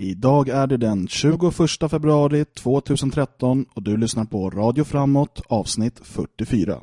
Idag är det den 21 februari 2013 och du lyssnar på Radio Framåt avsnitt 44.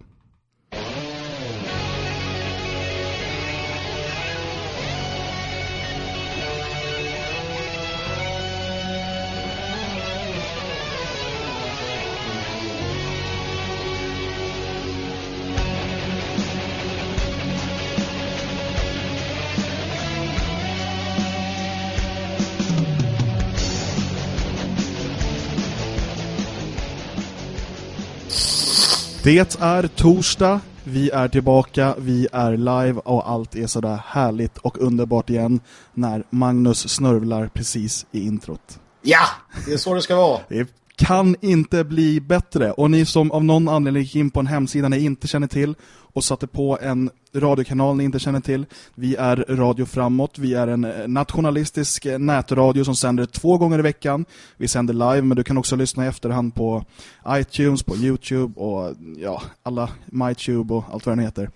Det är torsdag, vi är tillbaka, vi är live och allt är sådär härligt och underbart igen när Magnus snörvlar precis i introt. Ja, det är så det ska vara. Det kan inte bli bättre och ni som av någon anledning gick in på en hemsida ni inte känner till och satte på en radiokanal ni inte känner till. Vi är Radio Framåt. Vi är en eh, nationalistisk eh, nätradio som sänder två gånger i veckan. Vi sänder live men du kan också lyssna i efterhand på iTunes, på Youtube och ja, alla MyTube och allt vad den heter.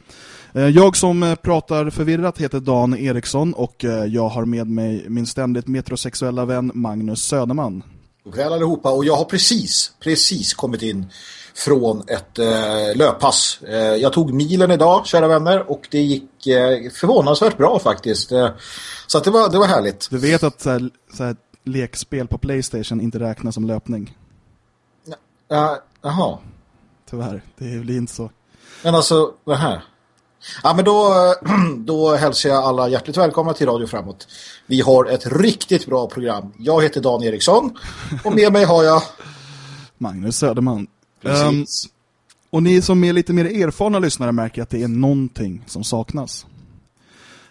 Eh, jag som pratar förvirrat heter Dan Eriksson och jag har med mig min ständigt metrosexuella vän Magnus Söderman. Väl allihopa och jag har precis, precis kommit in från ett eh, löppass. Eh, jag tog milen idag, kära vänner, och det gick eh, förvånansvärt bra faktiskt. Eh, så det, var, det var härligt. Du vet att så här, så här, lekspel på Playstation inte räknas som löpning? Ja, jaha. Tyvärr, det blir inte så. Men alltså, det här... Ja, men då, då hälsar jag alla hjärtligt välkomna till Radio Framåt. Vi har ett riktigt bra program. Jag heter Dan Eriksson och med mig har jag... Magnus Söderman. Um, och ni som är lite mer erfarna lyssnare märker att det är någonting som saknas.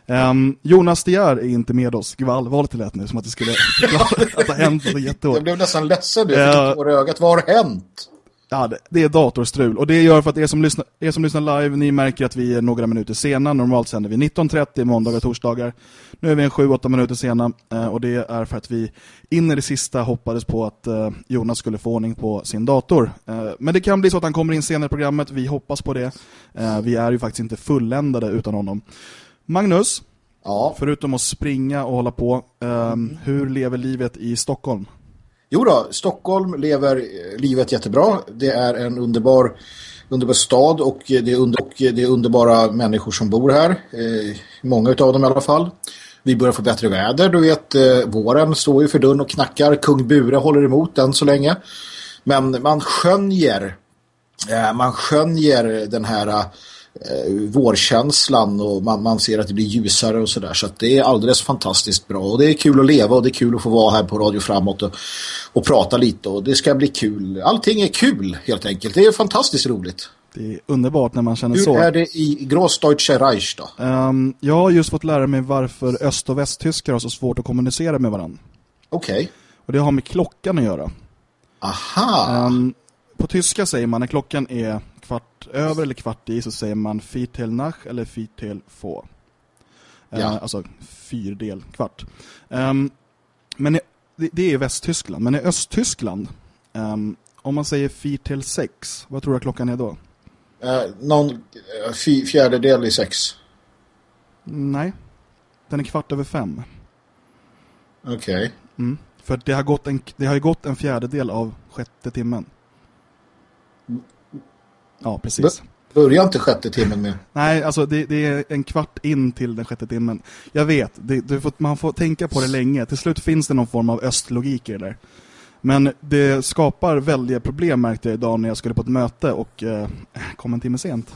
Um, Jonas Dier är inte med oss. Gud vad allvarligt det lät nu, som att det skulle att det hänt något jättehårt. Jag blev nästan ledsen nu, för uh, ögat. Vad har hänt? Ja, det, är datorstrul. Och det gör för att er som, lyssnar, er som lyssnar live, ni märker att vi är några minuter sena. Normalt sänder vi 19.30 måndagar och torsdagar. Nu är vi en 7-8 minuter sena. Eh, och det är för att vi in i det sista hoppades på att eh, Jonas skulle få ordning på sin dator. Eh, men det kan bli så att han kommer in senare i programmet. Vi hoppas på det. Vi är ju faktiskt inte fulländade utan honom. Magnus, ja. förutom att springa och hålla på, mm. hur lever livet i Stockholm? Jo då, Stockholm lever eh, livet jättebra. Det är en underbar, underbar stad och eh, det, är under, och eh, det är underbara människor som bor här. Eh, många av dem i alla fall. Vi börjar få bättre väder. Du vet, eh, våren står ju för dörren och knackar. Kung Bure håller emot den så länge. Men man skönjer, eh, man skönjer den här eh, vårkänslan och man, man ser att det blir ljusare och sådär. Så att det är alldeles fantastiskt bra. Och det är kul att leva och det är kul att få vara här på Radio Framåt och, och prata lite. Och det ska bli kul. Allting är kul helt enkelt. Det är fantastiskt roligt. Det är underbart när man känner Hur så. Hur är det i Großdeutsche Reich då? Um, jag har just fått lära mig varför öst- och västtyskar har så svårt att kommunicera med varandra. Okej. Okay. Och det har med klockan att göra. Aha. Um, på tyska säger man när klockan är kvart över eller kvart i så säger man Viertel nach eller Viertel få. Ja. Uh, alltså fyrdel, kvart. Um, men i, det, är Västtyskland. Men i Östtyskland, um, om man säger Viertel sex, vad tror du klockan är då? Uh, någon uh, fjärdedel i sex. Nej, den är kvart över fem. Okej. Okay. Mm, för det har, gått en, det har ju gått en fjärdedel av sjätte timmen. Ja, precis. Börjar inte sjätte timmen med? Nej, alltså det, det, är en kvart in till den sjätte timmen. Jag vet, det, får, man får tänka på det länge. Till slut finns det någon form av östlogik i det där. Men det skapar väldiga problem märkte jag idag när jag skulle på ett möte och eh, kom en timme sent.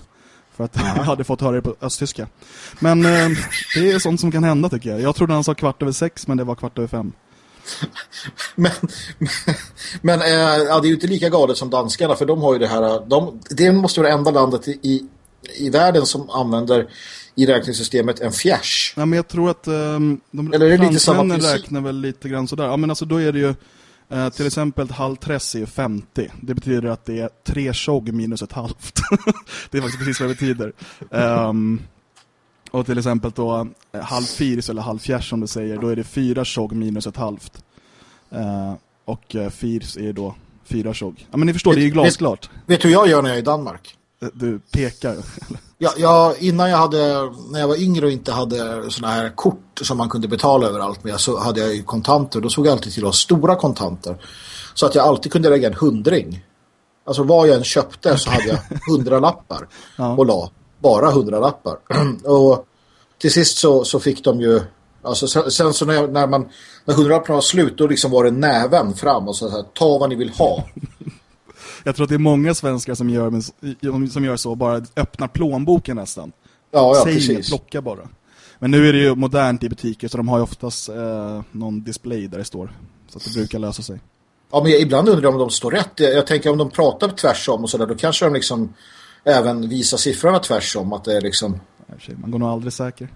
För att jag hade fått höra det på östtyska. Men eh, det är sånt som kan hända tycker jag. Jag trodde han sa kvart över sex men det var kvart över fem. Men men äh, ja, det är ju inte lika galet som danskarna för de har ju det här de, det måste vara det enda landet i, i världen som använder i räkningssystemet en fjärs. Ja, men jag tror att um, de Eller är det lite samma räknar väl lite grann sådär. Ja, men alltså då är det ju uh, till exempel halv tress är 50. Det betyder att det är tre tjogg minus ett halvt. det är faktiskt precis vad det betyder. Um, och till exempel då eh, halv firs eller halv fjärs som du säger, då är det fyra tjogg minus ett halvt. Uh, och uh, firs är då fyra tjogg. Ja men ni förstår, vet, det är ju glasklart. Vet, vet du hur jag gör när jag är i Danmark? du pekar. Ja, ja, innan jag hade, när jag var yngre och inte hade såna här kort som man kunde betala överallt med så hade jag ju kontanter. Då såg jag alltid till att ha stora kontanter. Så att jag alltid kunde lägga en hundring. Alltså vad jag än köpte så hade jag hundra lappar Ja. och la bara hundra lappar. och till sist så, så fick de ju alltså sen, sen så när, jag, när man när hundralapparna var slut då liksom var det näven fram och så här, ta vad ni vill ha. Jag tror att det är många svenskar som gör, som gör så, bara öppnar plånboken nästan. Ja, ja Säg precis. inget, plocka bara. Men nu är det ju modernt i butiker så de har ju oftast eh, någon display där det står. Så att det brukar lösa sig. Ja, men ibland undrar jag om de står rätt. Jag jag tänker om de pratar tvärs om och sådär, då kanske de liksom även visar siffrorna tvärs om att det är liksom... Man går nog aldrig säker.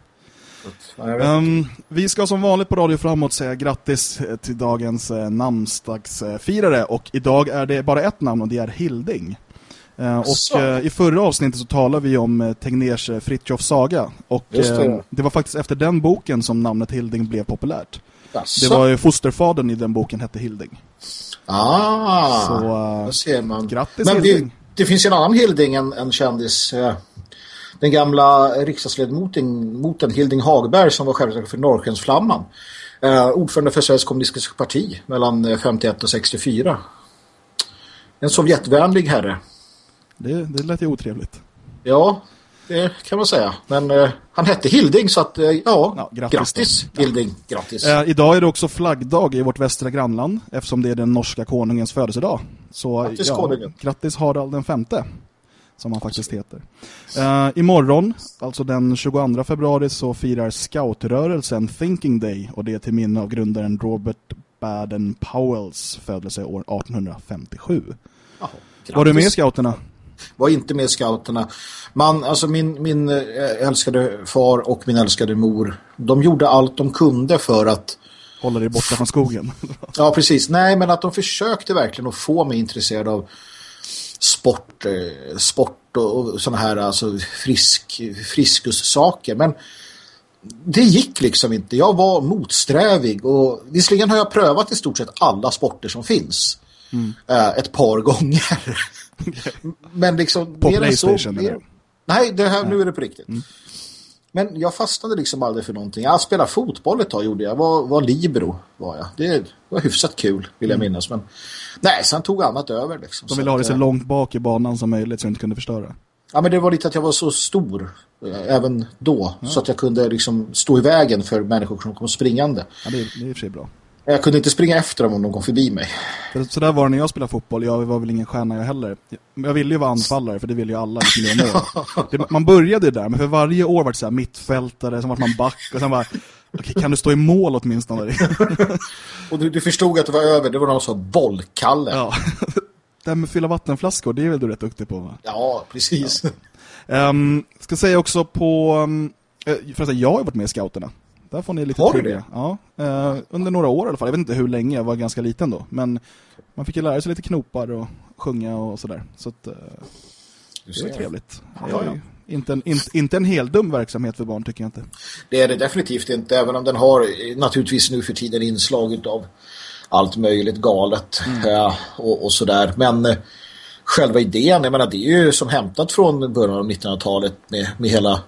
Ehm, vi ska som vanligt på Radio Framåt säga grattis eh, till dagens eh, namnsdagsfirare och idag är det bara ett namn och det är Hilding. Eh, Asså. och eh, i förra avsnittet så talade vi om eh, Tegners eh, Fritjof saga och det. eh, det var faktiskt efter den boken som namnet Hilding blev populärt. Jaså? Det var ju fosterfadern i den boken hette Hilding. Ah, Så eh, ser man. grattis Men Hilding. det, det finns en annan Hilding, en, en kändis. eh, Den gamla riksdagsledamoten moten Hilding Hagberg som var chefredaktör för Norrskensflamman. Eh, ordförande för Sveriges kommunistiska parti mellan eh, 51 och 64. En sovjetvänlig herre. det, det lät ju otrevligt. Ja, det kan man säga. Men eh, han hette Hilding så att, eh, ja, Ja, grattis grattis. Hilding. Grattis. Eh, idag är det också flaggdag i vårt västra grannland eftersom det är den norska konungens födelsedag. Så Grattis, konungen. grattis Harald den femte som han faktiskt heter. Eh, imorgon, alltså den 22 februari, så firar scoutrörelsen Thinking Day och det är till minne av grundaren Robert Baden-Powells födelse år 1857. Jaha, Var du med i scouterna? Var inte med i scouterna. Man, alltså min, min eh, älskade far och min älskade mor, de gjorde allt de kunde för att, Hålla dig borta från skogen. ja precis, nej men att de försökte verkligen att få mig intresserad av sport, eh, sport och, och sådana här alltså frisk, friskussaker. Men det gick liksom inte. Jag var motsträvig och visserligen har jag prövat i stort sett alla sporter som finns. Eh, ett par gånger. Men liksom På än så- PlayStation, mer-? Nej, det här, nu är det på riktigt. Men jag fastnade liksom aldrig för någonting. Jag spelade fotboll ett tag gjorde jag. Var, var libero var jag. Det var hyfsat kul vill jag minnas. Men nej, sen tog annat över liksom. De ville ha att, dig så eh, långt bak i banan som möjligt så du inte kunde förstöra. Ja, men det var lite att jag var så stor eh, även då. Så att jag kunde liksom stå i vägen för människor som kom springande. Ja, det, är, det är i och för sig bra. Jag kunde inte springa efter dem om de kom förbi mig. Så där var det när jag spelade fotboll. Jag var väl ingen stjärna jag heller. Jag ville ju vara anfallare, för det ville ju alla. Det, man började där, men för varje år var det så här mittfältare, sen var man back och sen bara, okej, kan du stå i mål åtminstone? Och du, du förstod att det var över. Det var någon som bollkalle. Ja, ja. Det här med att fylla vattenflaskor, det är väl du rätt duktig på va? precis. Um, ska säga också på, um, förresten jag har varit med i scouterna. Där får ni lite Har trivia. Ja, eh, under några år i alla fall. Jag vet inte hur länge, jag var ganska liten då. Men man fick ju lära sig lite knopar och sjunga och sådär. Så att, eh, det var trevligt. Ja, ja. ju Inte, en, inte, inte en helt dum verksamhet för barn tycker jag inte. Det är det definitivt inte, även om den har eh, naturligtvis nu för tiden inslag av allt möjligt galet ja, och, och sådär. Men eh, själva idén, jag menar, det är ju som hämtat från början av 1900-talet med, med hela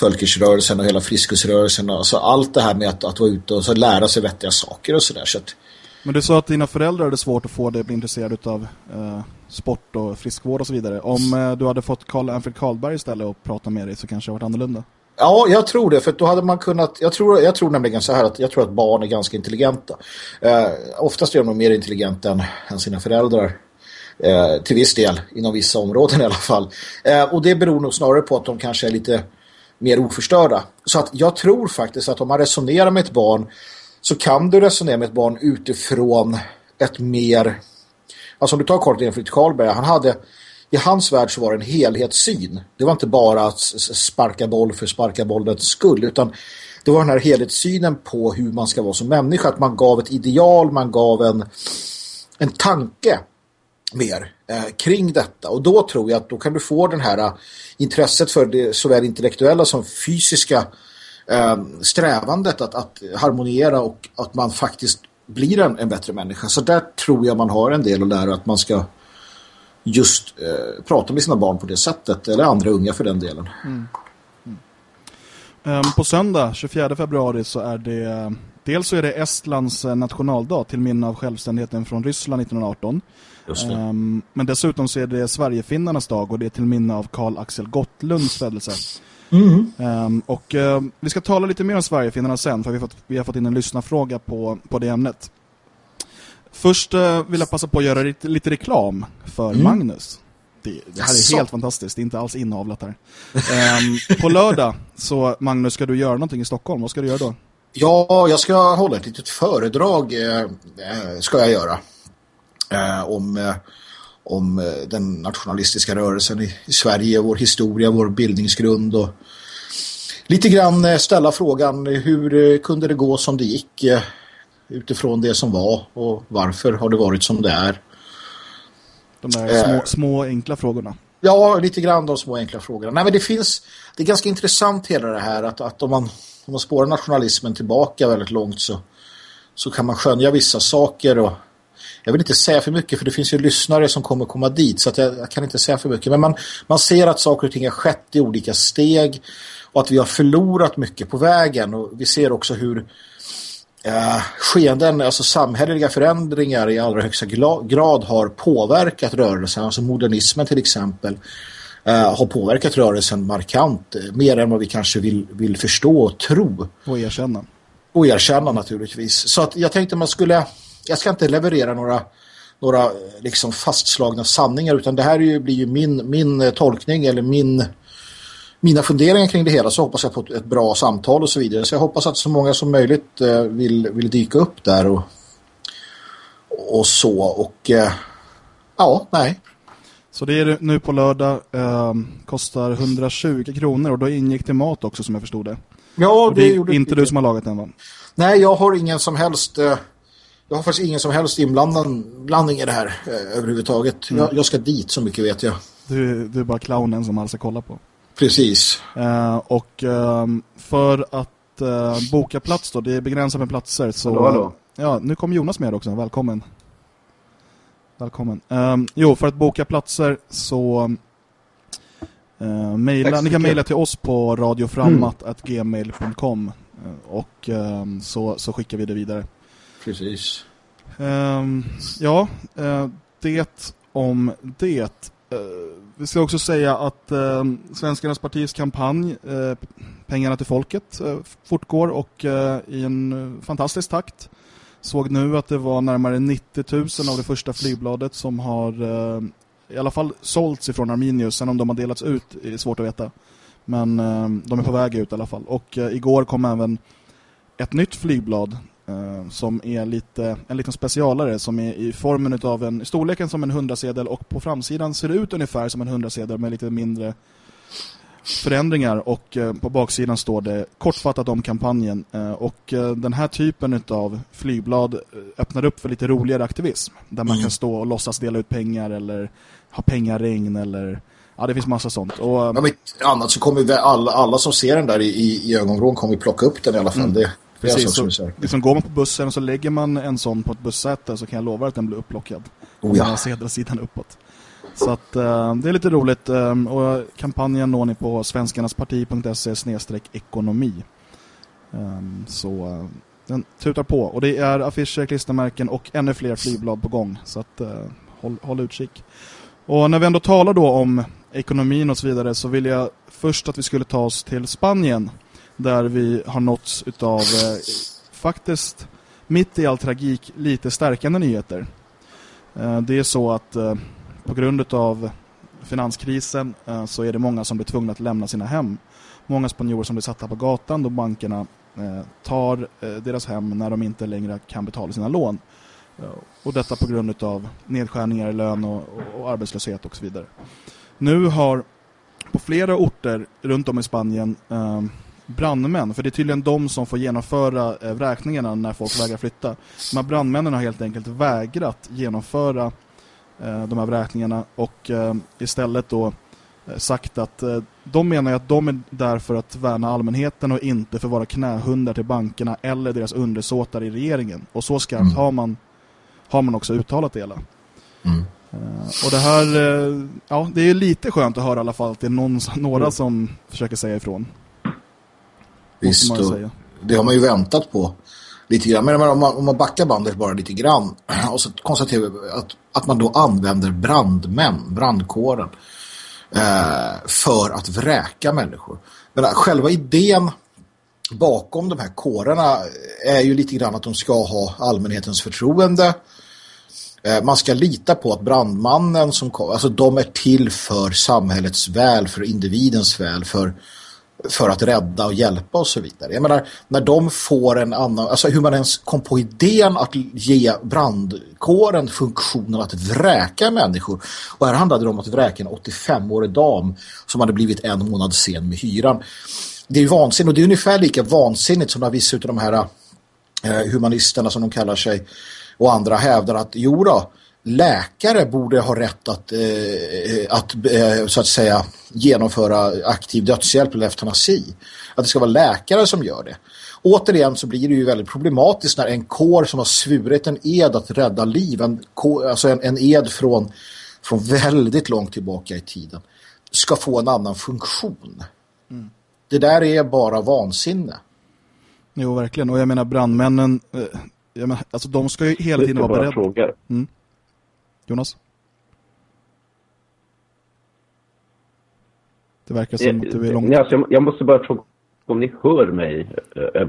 Fölkersrörelsen och hela friskusrörelsen. Alltså allt det här med att, att vara ute och så lära sig vettiga saker och sådär. Så att, Men du sa att dina föräldrar hade svårt att få dig att bli intresserad av eh, sport och friskvård och så vidare. Om eh, du hade fått Karl Anfred Karlberg istället och prata med dig så kanske det varit annorlunda. Ja, jag tror det. För då hade man kunnat... Jag tror, jag tror nämligen så här att jag tror att barn är ganska intelligenta. Eh, oftast är de mer intelligenta än, än sina föräldrar. Eh, till viss del, inom vissa områden i alla fall. Eh, och det beror nog snarare på att de kanske är lite mer oförstörda. Så att jag tror faktiskt att om man resonerar med ett barn så kan du resonera med ett barn utifrån ett mer... Alltså om du tar Carl Enfrid Karlberg, han hade... I hans värld så var det en helhetssyn. Det var inte bara att sparka boll för sparka bollens skull utan det var den här helhetssynen på hur man ska vara som människa. Att man gav ett ideal, man gav en, en tanke mer eh, kring detta. Och då tror jag att då kan du få den här eh, intresset för det såväl intellektuella som fysiska eh, strävandet att, att harmoniera och att man faktiskt blir en, en bättre människa. Så där tror jag man har en del att lära att man ska just eh, prata med sina barn på det sättet. Eller andra unga för den delen. Mm. Mm. Um, på söndag, 24 februari, så är det... Eh, dels så är det Estlands eh, nationaldag till minne av självständigheten från Ryssland 1918. Um, men dessutom så är det Sverigefinnarnas dag och det är till minne av Karl Axel Gottlunds födelse. Mm. Um, och uh, vi ska tala lite mer om Sverigefinnarna sen för vi har fått, vi har fått in en lyssnarfråga på, på det ämnet. Först uh, vill jag passa på att göra lite, lite reklam för mm. Magnus. Det, det, här är helt fantastiskt, det är inte alls inavlat här. Um, på lördag så, Magnus, ska du göra någonting i Stockholm. Vad ska du göra då? Ja, jag ska hålla ett litet föredrag, eh, eh ska jag göra. Eh, om, eh, om eh, den nationalistiska rörelsen i, i Sverige, vår historia, vår bildningsgrund och lite grann ställa frågan hur kunde det gå som det gick utifrån det som var och varför har det varit som det är. De där små, små enkla frågorna. Ja, lite grann de små enkla frågorna. Nej, men det finns, det är ganska intressant hela det här att, att om, man, om man spårar nationalismen tillbaka väldigt långt så, så kan man skönja vissa saker och jag vill inte säga för mycket för det finns ju lyssnare som kommer komma dit så att jag, jag, kan inte säga för mycket. Men man, man ser att saker och ting har skett i olika steg och att vi har förlorat mycket på vägen och vi ser också hur eh, skeenden, alltså samhälleliga förändringar i allra högsta grad har påverkat rörelsen, alltså modernismen till exempel eh, har påverkat rörelsen markant, eh, mer än vad vi kanske vill, vill förstå och tro. Och erkänna. Och erkänna naturligtvis. Så att jag tänkte man skulle jag ska inte leverera några några liksom fastslagna sanningar utan det här ju, blir ju min, min eh, tolkning eller min mina funderingar kring det hela så hoppas jag på ett bra samtal och så vidare. Så jag hoppas att så många som möjligt eh, vill, vill dyka upp där och, och så. Och eh, ja, nej. Så det är nu på lördag eh, kostar 120 kronor och då ingick det mat också som jag förstod det. Ja, det, det är inte du som har lagat den va? Nej, jag har ingen som helst... Eh, jag har faktiskt ingen som helst inblandning i det här eh, överhuvudtaget. Mm. Jag, jag, ska dit så mycket vet jag. Du, du är bara clownen som alla ska kolla på. Precis. Eh, och eh, för att eh, boka plats då, det är begränsat med platser. Så, hallå, hallå. Ja, nu kommer Jonas med också. Välkommen. Välkommen. Um, jo, för att boka platser så uh, maila, ni kan mejla till oss på radioframmat.gmail.com mm. och um, så, så skickar vi det vidare. Precis. Um, ja, uh, det om det. Uh, vi ska också säga att uh, Svenskarnas partis kampanj uh, eh, Pengarna till folket uh, fortgår och i en fantastisk takt. Såg nu att det var närmare 90 000 av det första flygbladet som har i alla fall sålts ifrån Arminius. Sen om de har delats ut är svårt att veta. Men ehm, de är på väg ut i alla fall. Och igår kom även ett nytt flygblad som är lite, en liten specialare som är i formen av en storleken som en hundrasedel och på framsidan ser det ut ungefär som en hundrasedel med lite mindre förändringar och uh, på baksidan står det kortfattat om kampanjen uh, och den här typen av flygblad öppnar upp för lite roligare aktivism där man mm. kan stå och låtsas dela ut pengar eller ha pengaregn eller Ja, det finns massa sånt. Och, ja, annat så kommer alla, alla som ser den där i, i, i ögonvrån kommer plocka upp den i alla fall. Mm. Det, Precis, så, så liksom går man på bussen och så lägger man en sån på ett bussäte så kan jag lova att den blir upplockad. Oh ja. Sedra sidan uppåt. Så att uh, det är lite roligt. Um, och kampanjen når ni på svenskarnasparti.se ekonomi. Um, så uh, den tutar på. Och det är affischer, klistermärken och ännu fler flygblad på gång. Så att uh, håll, håll utkik. Och när vi ändå talar då om ekonomin och så vidare så vill jag först att vi skulle ta oss till Spanien där vi har nåtts av eh, faktiskt mitt i all tragik lite stärkande nyheter. Eh, det är så att eh, på grund av finanskrisen eh, så är det många som blir tvungna att lämna sina hem. Många spanjorer som blir satta på gatan då bankerna eh, tar eh, deras hem när de inte längre kan betala sina lån. Eh, och detta på grund av nedskärningar i lön och, och, och arbetslöshet och så vidare. Nu har på flera orter runt om i Spanien eh, brandmän, för det är tydligen de som får genomföra eh, vräkningarna när folk vägrar flytta. De här brandmännen har helt enkelt vägrat genomföra eh, de här vräkningarna och eh, istället då sagt att de menar att de är där för att värna allmänheten och inte för att vara knähundar till bankerna eller deras undersåtar i regeringen. Och så skarpt mm. har, man, har man också uttalat det hela. Mm. Uh, och det här, ja, det är lite skönt att höra i alla fall att det är någon, några mm. som försöker säga ifrån. Visst, det har man ju väntat på lite grann. Men om man, om man backar bandet bara lite grann och så konstaterar vi att, att man då använder brandmän, brandkåren eh, för att vräka människor. Men själva idén bakom de här kårerna är ju lite grann att de ska ha allmänhetens förtroende. Eh, man ska lita på att brandmannen som alltså de är till för samhällets väl, för individens väl, för för att rädda och hjälpa och så vidare. Jag menar, när de får en annan, alltså hur man ens kom på idén att ge brandkåren funktionen att vräka människor. Och här handlade det om att vräka en 85-årig dam som hade blivit en månad sen med hyran. Det är ju vansinnigt och det är ungefär lika vansinnigt som när vissa av de här eh, humanisterna som de kallar sig och andra hävdar att jo då, läkare borde ha rätt att, eh, att eh, så att säga genomföra aktiv dödshjälp eller eutanasi. Att det ska vara läkare som gör det. Återigen så blir det ju väldigt problematiskt när en kår som har svurit en ed att rädda liv, en, alltså en, en ed från, från väldigt långt tillbaka i tiden, ska få en annan funktion. Mm. Det där är bara vansinne. Jo, verkligen. Och jag menar brandmännen, eh, jag menar, alltså de ska ju hela tiden vara beredda. Mm. Jonas? Det verkar som att du är långt... Alltså, jag, jag måste bara fråga om ni hör mig äh,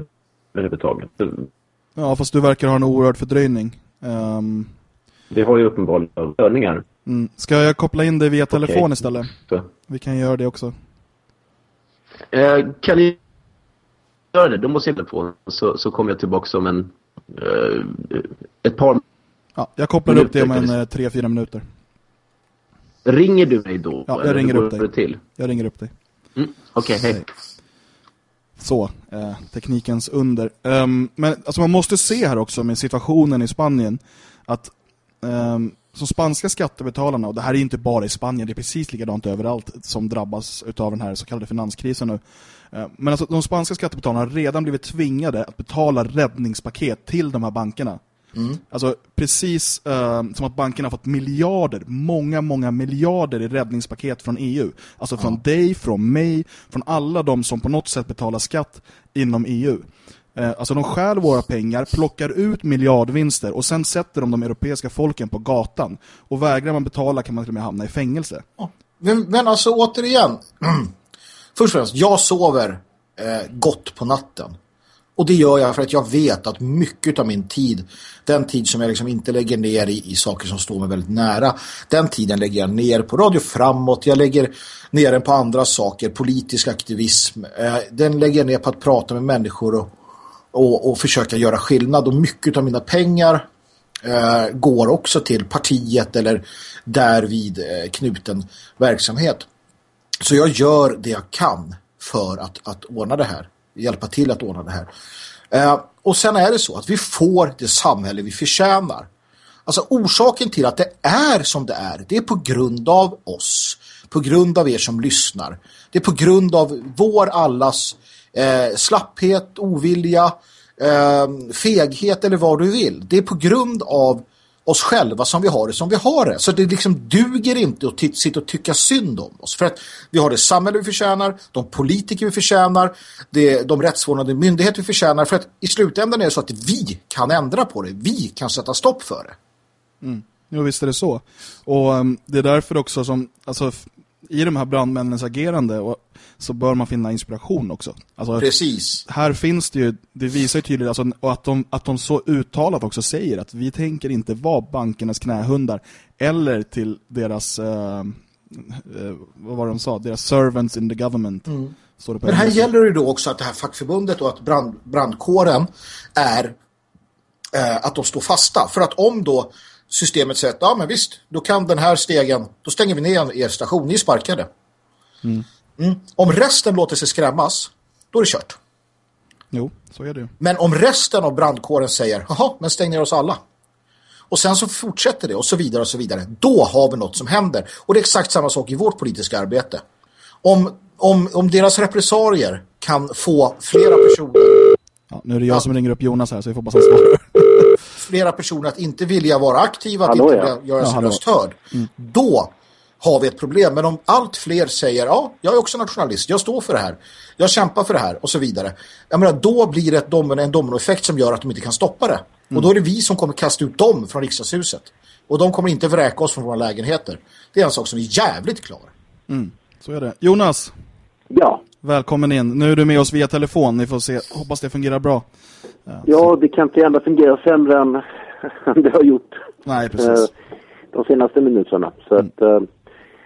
överhuvudtaget. Ja, fast du verkar ha en oerhörd fördröjning. Um... Det har ju uppenbarligen störningar. Mm. Ska jag koppla in dig via telefon okay. istället? Så. Vi kan göra det också. Eh, kan ni göra det? Då måste jag på så, så kommer jag tillbaka om en eh, ett par Ja, jag kopplar upp det om en eh, tre, fyra minuter. Ringer du mig då? Ja, jag ringer upp dig. Till? Jag ringer upp dig. Mm, Okej, okay, hej. Så, eh, teknikens under. Um, men alltså man måste se här också med situationen i Spanien att um, som spanska skattebetalarna, och det här är inte bara i Spanien, det är precis likadant överallt som drabbas av den här så kallade finanskrisen nu. Uh, men alltså de spanska skattebetalarna har redan blivit tvingade att betala räddningspaket till de här bankerna. Mm. Alltså precis uh, som att bankerna har fått miljarder, många, många miljarder i räddningspaket från EU. Alltså från ja. dig, från mig, från alla de som på något sätt betalar skatt inom EU. Eh, alltså de stjäl våra pengar, plockar ut miljardvinster och sen sätter de de europeiska folken på gatan. Och vägrar man betala kan man till och med hamna i fängelse. Ja. Men, men alltså återigen, först och främst, jag sover eh, gott på natten. Och det gör jag för att jag vet att mycket av min tid, den tid som jag liksom inte lägger ner i, i saker som står mig väldigt nära, den tiden lägger jag ner på radio framåt. Jag lägger ner den på andra saker, politisk aktivism. Eh, den lägger jag ner på att prata med människor och, och, och försöka göra skillnad. Och mycket av mina pengar eh, går också till partiet eller därvid eh, knuten verksamhet. Så jag gör det jag kan för att, att ordna det här hjälpa till att ordna det här. Eh, och sen är det så att vi får det samhälle vi förtjänar. Alltså orsaken till att det är som det är, det är på grund av oss. På grund av er som lyssnar. Det är på grund av vår allas eh, slapphet, ovilja, eh, feghet eller vad du vill. Det är på grund av oss själva som vi har det som vi har det. Så det liksom duger inte att sitta och tycka synd om oss. För att vi har det samhälle vi förtjänar, de politiker vi förtjänar, det, de rättsvårdande myndigheter vi förtjänar. För att i slutändan är det så att vi kan ändra på det. Vi kan sätta stopp för det. Mm. Jo, visst är det så. Och um, det är därför också som, alltså i de här brandmännens agerande och, så bör man finna inspiration också. Alltså, Precis. Här finns det ju, det visar ju tydligt alltså, och att, de, att de så uttalat också säger att vi tänker inte vara bankernas knähundar eller till deras, uh, uh, vad var de sa, deras servants in the government. Mm. Men här gäller det då också att det här fackförbundet och att brand, brandkåren är uh, att de står fasta. För att om då systemet säger att ja men visst, då kan den här stegen, då stänger vi ner er station, ni är sparkade. Mm. Mm. Om resten låter sig skrämmas, då är det kört. Jo, så är det Men om resten av brandkåren säger, jaha, men stäng ner oss alla. Och sen så fortsätter det och så vidare och så vidare. Då har vi något som händer. Och det är exakt samma sak i vårt politiska arbete. Om, om, om deras repressarier kan få flera personer... Ja, nu är det jag ja. som ringer upp Jonas här så jag får bara svarar. flera personer att inte vilja vara aktiva, att Hallå, inte ja. göra sin hallå. röst hörd. Då har vi ett problem. Men om allt fler säger, ja, jag är också nationalist, jag står för det här, jag kämpar för det här och så vidare. Jag menar, då blir det ett domino, en dominoeffekt som gör att de inte kan stoppa det. Och då är det vi som kommer kasta ut dem från riksdagshuset. Och de kommer inte vräka oss från våra lägenheter. Det är en sak som är jävligt klar. Så är det. Jonas, Ja. Välkommen in. Nu är du med oss via telefon. Ni får se. Hoppas det fungerar bra. ja, det kan inte gärna fungera sämre än det har gjort Nej, precis. eh, de senaste minuterna. Så att, eh,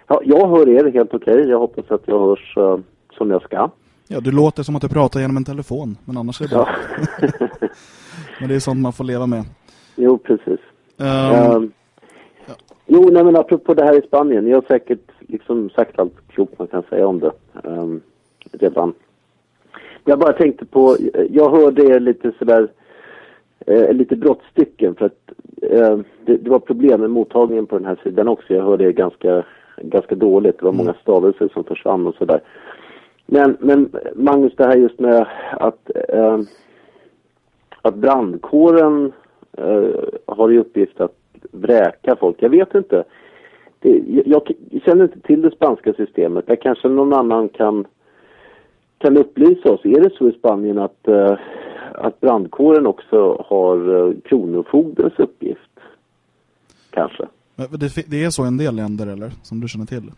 ja, jag hör er helt okej. Jag hoppas att jag hörs eh, som jag ska. Ja, du låter som att du pratar genom en telefon. Men annars är det bra. Ja. Men det är sånt man får leva med. jo, precis. Ehm, Ehm, Jo, nej men apropå det här i Spanien. Ni har säkert liksom sagt allt klokt man kan säga om det um, redan. Jag bara tänkte på, jag hörde er lite sådär, eh, lite brottstycken för att eh, det, det var problem med mottagningen på den här sidan också. Jag hörde er ganska, ganska dåligt. Det var många stavelser som försvann och sådär. Men, men Magnus, det här just med att, eh, att brandkåren eh, har i uppgift att vräka folk. Jag vet inte. Det, jag, jag känner inte till det spanska systemet. Där kanske någon annan kan, kan upplysa oss. Är det så i Spanien att, eh, att brandkåren också har uh, kronofogdens uppgift? Kanske. men det, är så i en del länder, eller? Som du känner till.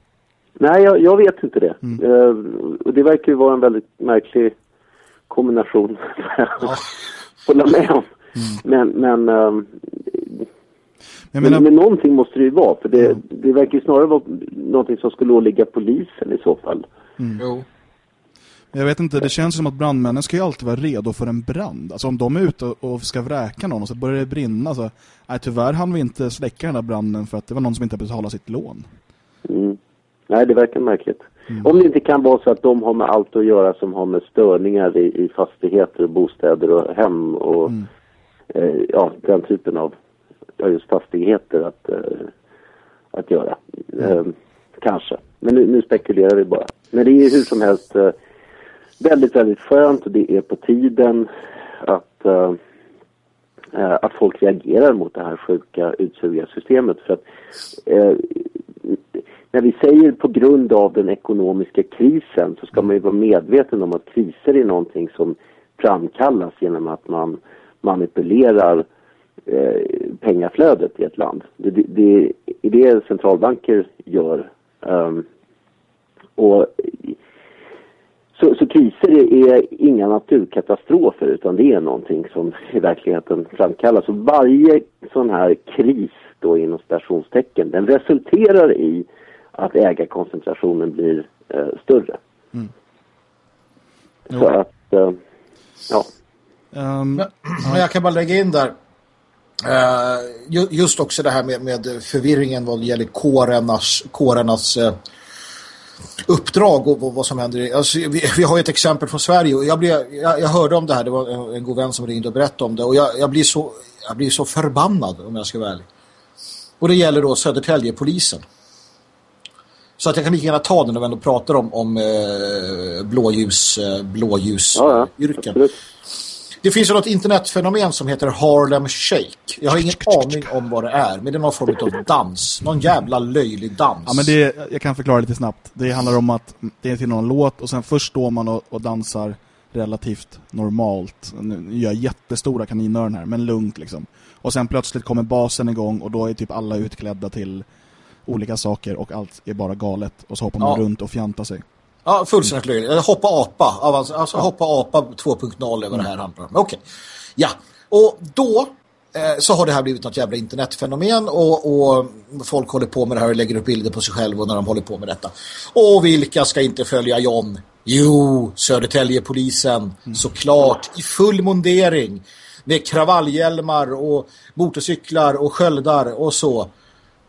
Nej, jag, jag vet inte det. Eh, och det verkar ju vara en väldigt märklig kombination. Hålla med om. Men, men, ehm, Jag men, menar, men någonting måste det ju vara. För det, det verkar ju snarare vara någonting som skulle åligga polisen i så fall. Jo. Jag vet inte, det känns som att brandmännen ska ju alltid vara redo för en brand. Alltså om de är ute och ska vräka någon och så börjar det brinna så, nej tyvärr hann vi inte släcka den där branden för att det var någon som inte betalade sitt lån. Mm. Nej, det verkar märkligt. Om det inte kan vara så att de har med allt att göra som har med störningar i, i fastigheter och bostäder och hem och eh, ja, den typen av ja, just fastigheter att, eh, att göra. Eh, kanske. Men nu, nu spekulerar vi bara. Men det är hur som helst eh, väldigt, väldigt skönt och det är på tiden att eh, eh, att folk reagerar mot det här sjuka utsugarsystemet. För att eh, när vi säger på grund av den ekonomiska krisen så ska man ju vara medveten om att kriser är någonting som framkallas genom att man manipulerar eh, pengaflödet i ett land. Det, det, det är det centralbanker gör. Um, och så, så kriser är inga naturkatastrofer utan det är någonting som i verkligheten framkallas. Och varje sån här kris då inom stationstecken den resulterar i att ägarkoncentrationen blir eh, större. Så att, eh, ja. Ehm, Men, jag kan bara lägga in där ju- just också det här med, med förvirringen vad det gäller kårernas, kårernas eh, uppdrag och vad, vad som händer. Alltså, vi, vi har ett exempel från Sverige och jag, blev, jag, jag hörde om det här, det var en- god vän som ringde och berättade om det och jag, jag, blir så, jag blir så förbannad om jag ska vara ärlig. Och det gäller då Södertäljepolisen. Så att jag kan lika gärna ta den när vi ändå pratar om, om eh, blåljus, eh, blåljus Ja, ja, det finns ju något internetfenomen som heter Harlem Shake. Jag har ingen aning om vad det är, men det är någon form av dans. Någon jävla löjlig dans. Ja, men det, jag kan förklara lite snabbt. Det handlar om att det är till någon låt och sen först står man och, och dansar relativt normalt. Nu gör jag jättestora kaninöron här, men lugnt liksom. Och sen plötsligt kommer basen igång och då är typ alla utklädda till olika saker och allt är bara galet. Och så hoppar man Ja. runt och fjantar sig. Ja, fullständigt löjligt. Hoppa apa. Alltså, alltså hoppa apa 2.0 är vad det här handlar om. Okej. Ja, och då eh, så har det här blivit något jävla internetfenomen och, och folk håller på med det här och lägger upp bilder på sig själva och när de håller på med detta. Och vilka ska inte följa John? Jo, Södertäljepolisen, såklart, i full mundering med kravallhjälmar och motorcyklar och sköldar och så.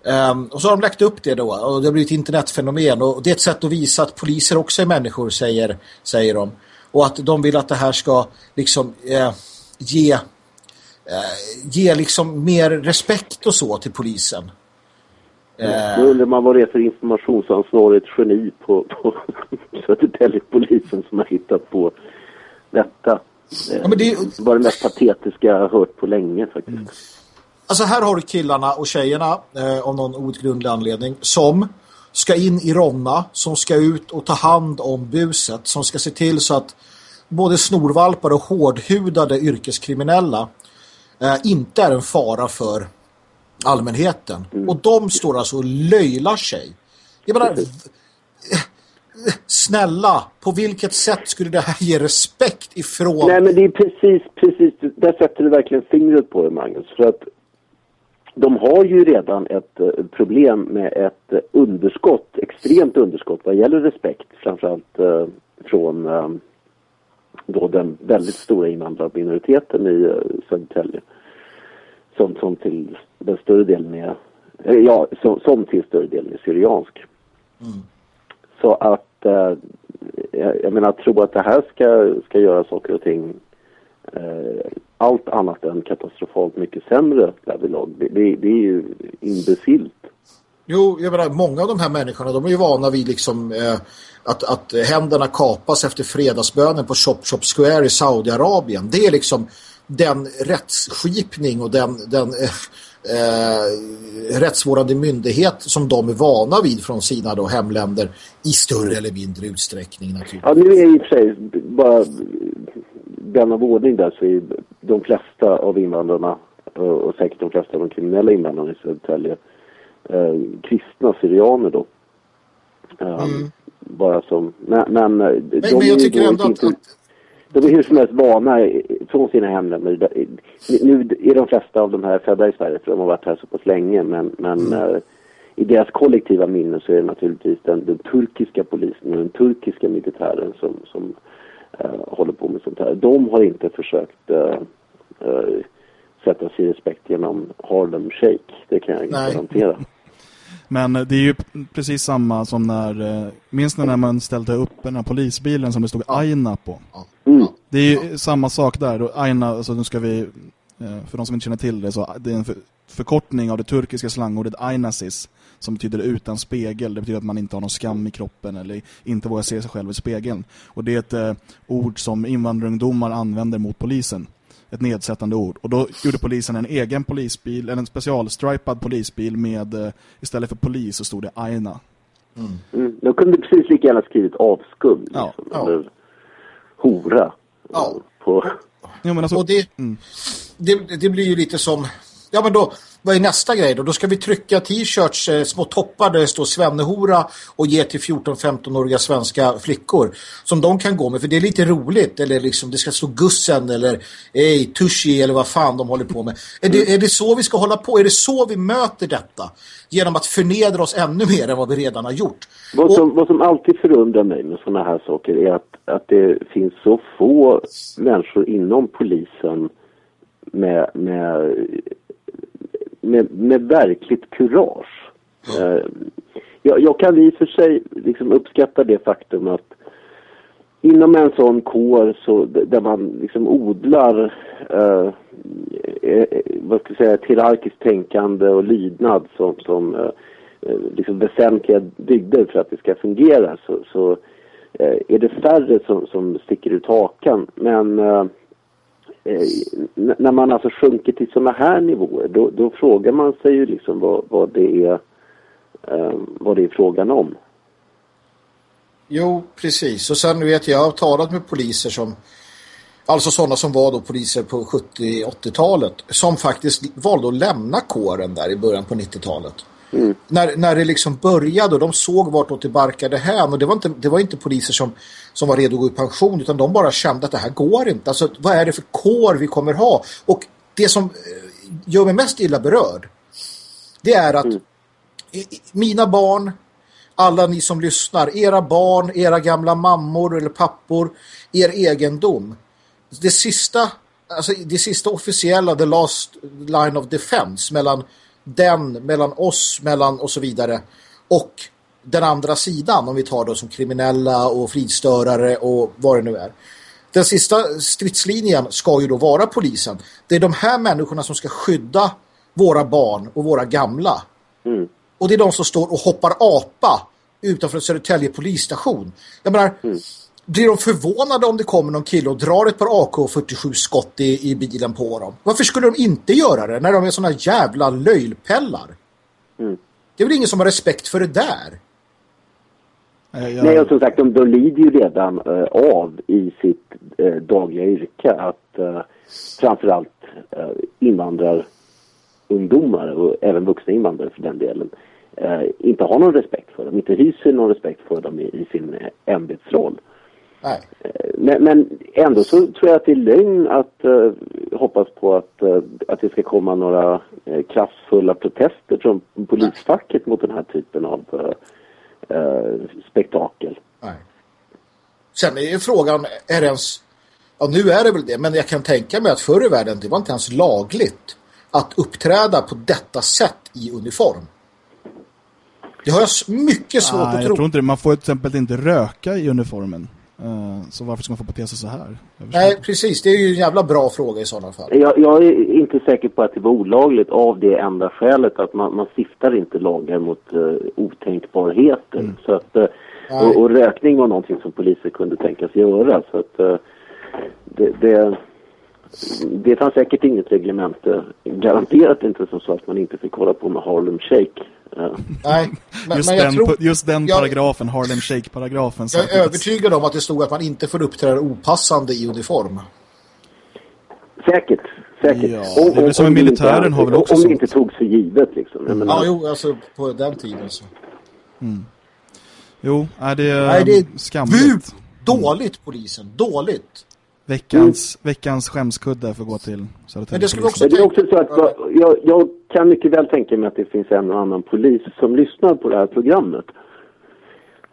Ehm, och så har de lagt upp det då och det har blivit internetfenomen och det är ett sätt att visa att poliser också är människor säger, säger de. Och att de vill att det här ska liksom eh, ge, eh, ge liksom mer respekt och så till polisen. Då undrar man vad det är för informationsansvarigt geni på, på Södertäljepolisen som har hittat på detta. Eh, Ja, men det var det mest patetiska jag har hört på länge faktiskt. Alltså här har du killarna och tjejerna eh, av någon outgrundlig anledning som ska in i Ronna, som ska ut och ta hand om buset, som ska se till så att både snorvalpar och hårdhudade yrkeskriminella eh, inte är en fara för allmänheten. Mm. Och de står alltså och löjlar sig. Jag menar, snälla, på vilket sätt skulle det här ge respekt ifrån... Nej, men det är precis, precis, där sätter du verkligen fingret på det, Magnus. För att de har ju redan ett uh, problem med ett uh, underskott, extremt underskott vad gäller respekt, framförallt uh, från då den väldigt stora invandrarminoriteten i Södertälje. Som, som till den större delen är, ja, som, som till större delen är syriansk. Mm. Så att, eh, jag, jag menar, tro att det här ska, ska göra saker och ting eh, allt annat än katastrofalt mycket sämre därvidlag. Det, det, det är ju imbecilt. Jo, jag menar, många av de här människorna, de är ju vana vid liksom eh, att, att händerna kapas efter fredagsbönen på Shop Shop Square i Saudiarabien. Det är liksom den rättsskipning och den, den eh, eh, rättsvårdande myndighet som de är vana vid från sina då hemländer i större eller mindre utsträckning naturligtvis. Ja, nu är i och för sig bara den av ordning där så är de flesta av invandrarna och säkert de flesta av de kriminella invandrarna i Södertälje eh, kristna syrianer då. Eh, mm. Bara som, men, men, men, men jag tycker ändå att, att de är hur som helst vana från sina hemländer. Nu är de flesta av de här födda i Sverige för de har varit här så pass länge men, men mm. i deras kollektiva minne så är det naturligtvis den, den turkiska polisen och den turkiska militären som, som håller på med sånt här. De har inte försökt uh, sätta sig i respekt genom Harlem Shake. Det kan jag garantera. Men det är ju precis samma som när, eh, minns ni när man ställde upp den här polisbilen som det stod Aina på? Mm. Det är ju samma sak där. Aina, alltså nu ska vi, eh, för de som inte känner till det, så det är en förkortning av det turkiska slangordet Ainasis som betyder utan spegel. Det betyder att man inte har någon skam i kroppen eller inte vågar se sig själv i spegeln. Och det är ett eh, ord som invandrarungdomar använder mot polisen ett nedsättande ord. Och då gjorde polisen en egen polisbil, en specialstripad polisbil med, uh, istället för polis så stod det Aina. Mm. Mm. De kunde precis lika gärna skrivit avskum. Liksom, ja. Eller hora. Ja. På... Ja, men alltså, och det, mm. det, det blir ju lite som Ja men då, vad är nästa grej då? Då ska vi trycka t-shirts, eh, små toppar där det står Svennehora och ge till 14-15-åriga svenska flickor som de kan gå med för det är lite roligt eller liksom det ska stå Gussen eller ej, Tushi eller vad fan de håller på med. Är det, är det så vi ska hålla på? Är det så vi möter detta? Genom att förnedra oss ännu mer än vad vi redan har gjort. Vad som, och, vad som alltid förundrar mig med sådana här saker är att, att det finns så få människor inom polisen med, med med, med verkligt kurage. Mm. Jag, jag, kan i och för sig liksom uppskatta det faktum att inom en sån kår så, där man liksom odlar eh, eh, eh, vad ska jag säga, ett hierarkiskt tänkande och lydnad som, som eh, liksom väsentliga dygder för att det ska fungera så, så eh, är det färre som, som sticker ut hakan. Men eh, Eh, när man alltså sjunker till sådana här nivåer då, då, frågar man sig ju liksom vad, vad det är eh, vad det är frågan om. Jo, precis. Och sen vet jag, jag har talat med poliser som alltså sådana som var då poliser på 70-80-talet som faktiskt valde att lämna kåren där i början på 90-talet. Mm. När, när det liksom började och de såg vartåt det barkade hän och det var inte, det var inte poliser som, som var redo att gå i pension utan de bara kände att det här går inte. Alltså vad är det för kår vi kommer ha? Och det som eh, gör mig mest illa berörd det är att mm. mina barn, alla ni som lyssnar, era barn, era gamla mammor eller pappor, er egendom. Det sista, alltså det sista officiella, the last line of defense mellan den mellan oss, mellan och så vidare och den andra sidan om vi tar då som kriminella och fridstörare och vad det nu är. Den sista stridslinjen ska ju då vara polisen. Det är de här människorna som ska skydda våra barn och våra gamla. Mm. Och det är de som står och hoppar apa utanför Södertälje polisstation. Jag menar, mm. Blir de förvånade om det kommer någon kille och drar ett par AK-47-skott i, i bilen på dem? Varför skulle de inte göra det när de är såna jävla löjlpellar? Mm. Det är väl ingen som har respekt för det där? Jag... Nej, och som sagt, de, de lider ju redan uh, av i sitt uh, dagliga yrke att uh, framförallt uh, invandrarungdomar och även vuxna invandrare för den delen inte har någon respekt för dem, inte hyser någon respekt för dem i, i sin ämbetsroll. Nej. Men, men, ändå så tror jag att det är lögn att uh, hoppas på att, uh, att det ska komma några uh, kraftfulla protester från polisfacket mot den här typen av spektakel. Nej. Sen är ju frågan, är det ens... Ja, nu är det väl det, men jag kan tänka mig att förr i världen det var inte ens lagligt att uppträda på detta sätt i uniform. Det har jag mycket svårt ah, att tro. Jag tror inte det. Man får till exempel inte röka i uniformen. Uh, så varför ska man få bete sig så här? Nej, precis. Det är ju en jävla bra fråga i sådana fall. Jag, jag, är inte säker på att det var olagligt av det enda skälet att man, man stiftar inte lagar mot uh, otänkbarheter. Mm. Så att, uh, och, och, rökning var någonting som poliser kunde tänkas göra. Så att uh, det, det, det fanns säkert inget reglement. Garanterat inte som så att man inte fick hålla på med Harlem Shake Nej, men, just, men den, tror, just den paragrafen, jag, Harlem Shake-paragrafen. Jag är övertygad om att det stod att man inte får uppträda opassande i uniform. Säkert, säkert. Ja, och, det är väl som i militären har väl också Om det inte togs för givet liksom. Mm. Ja, jo, alltså på den tiden så. Mm. Jo, är det, Nej, det är skamligt. Dåligt polisen, dåligt. Veckans, mm. veckans skämskudde för att gå till Södertälje. Men det, skulle också det är också så att jag, jag, kan mycket väl tänka mig att det finns en och annan polis som lyssnar på det här programmet.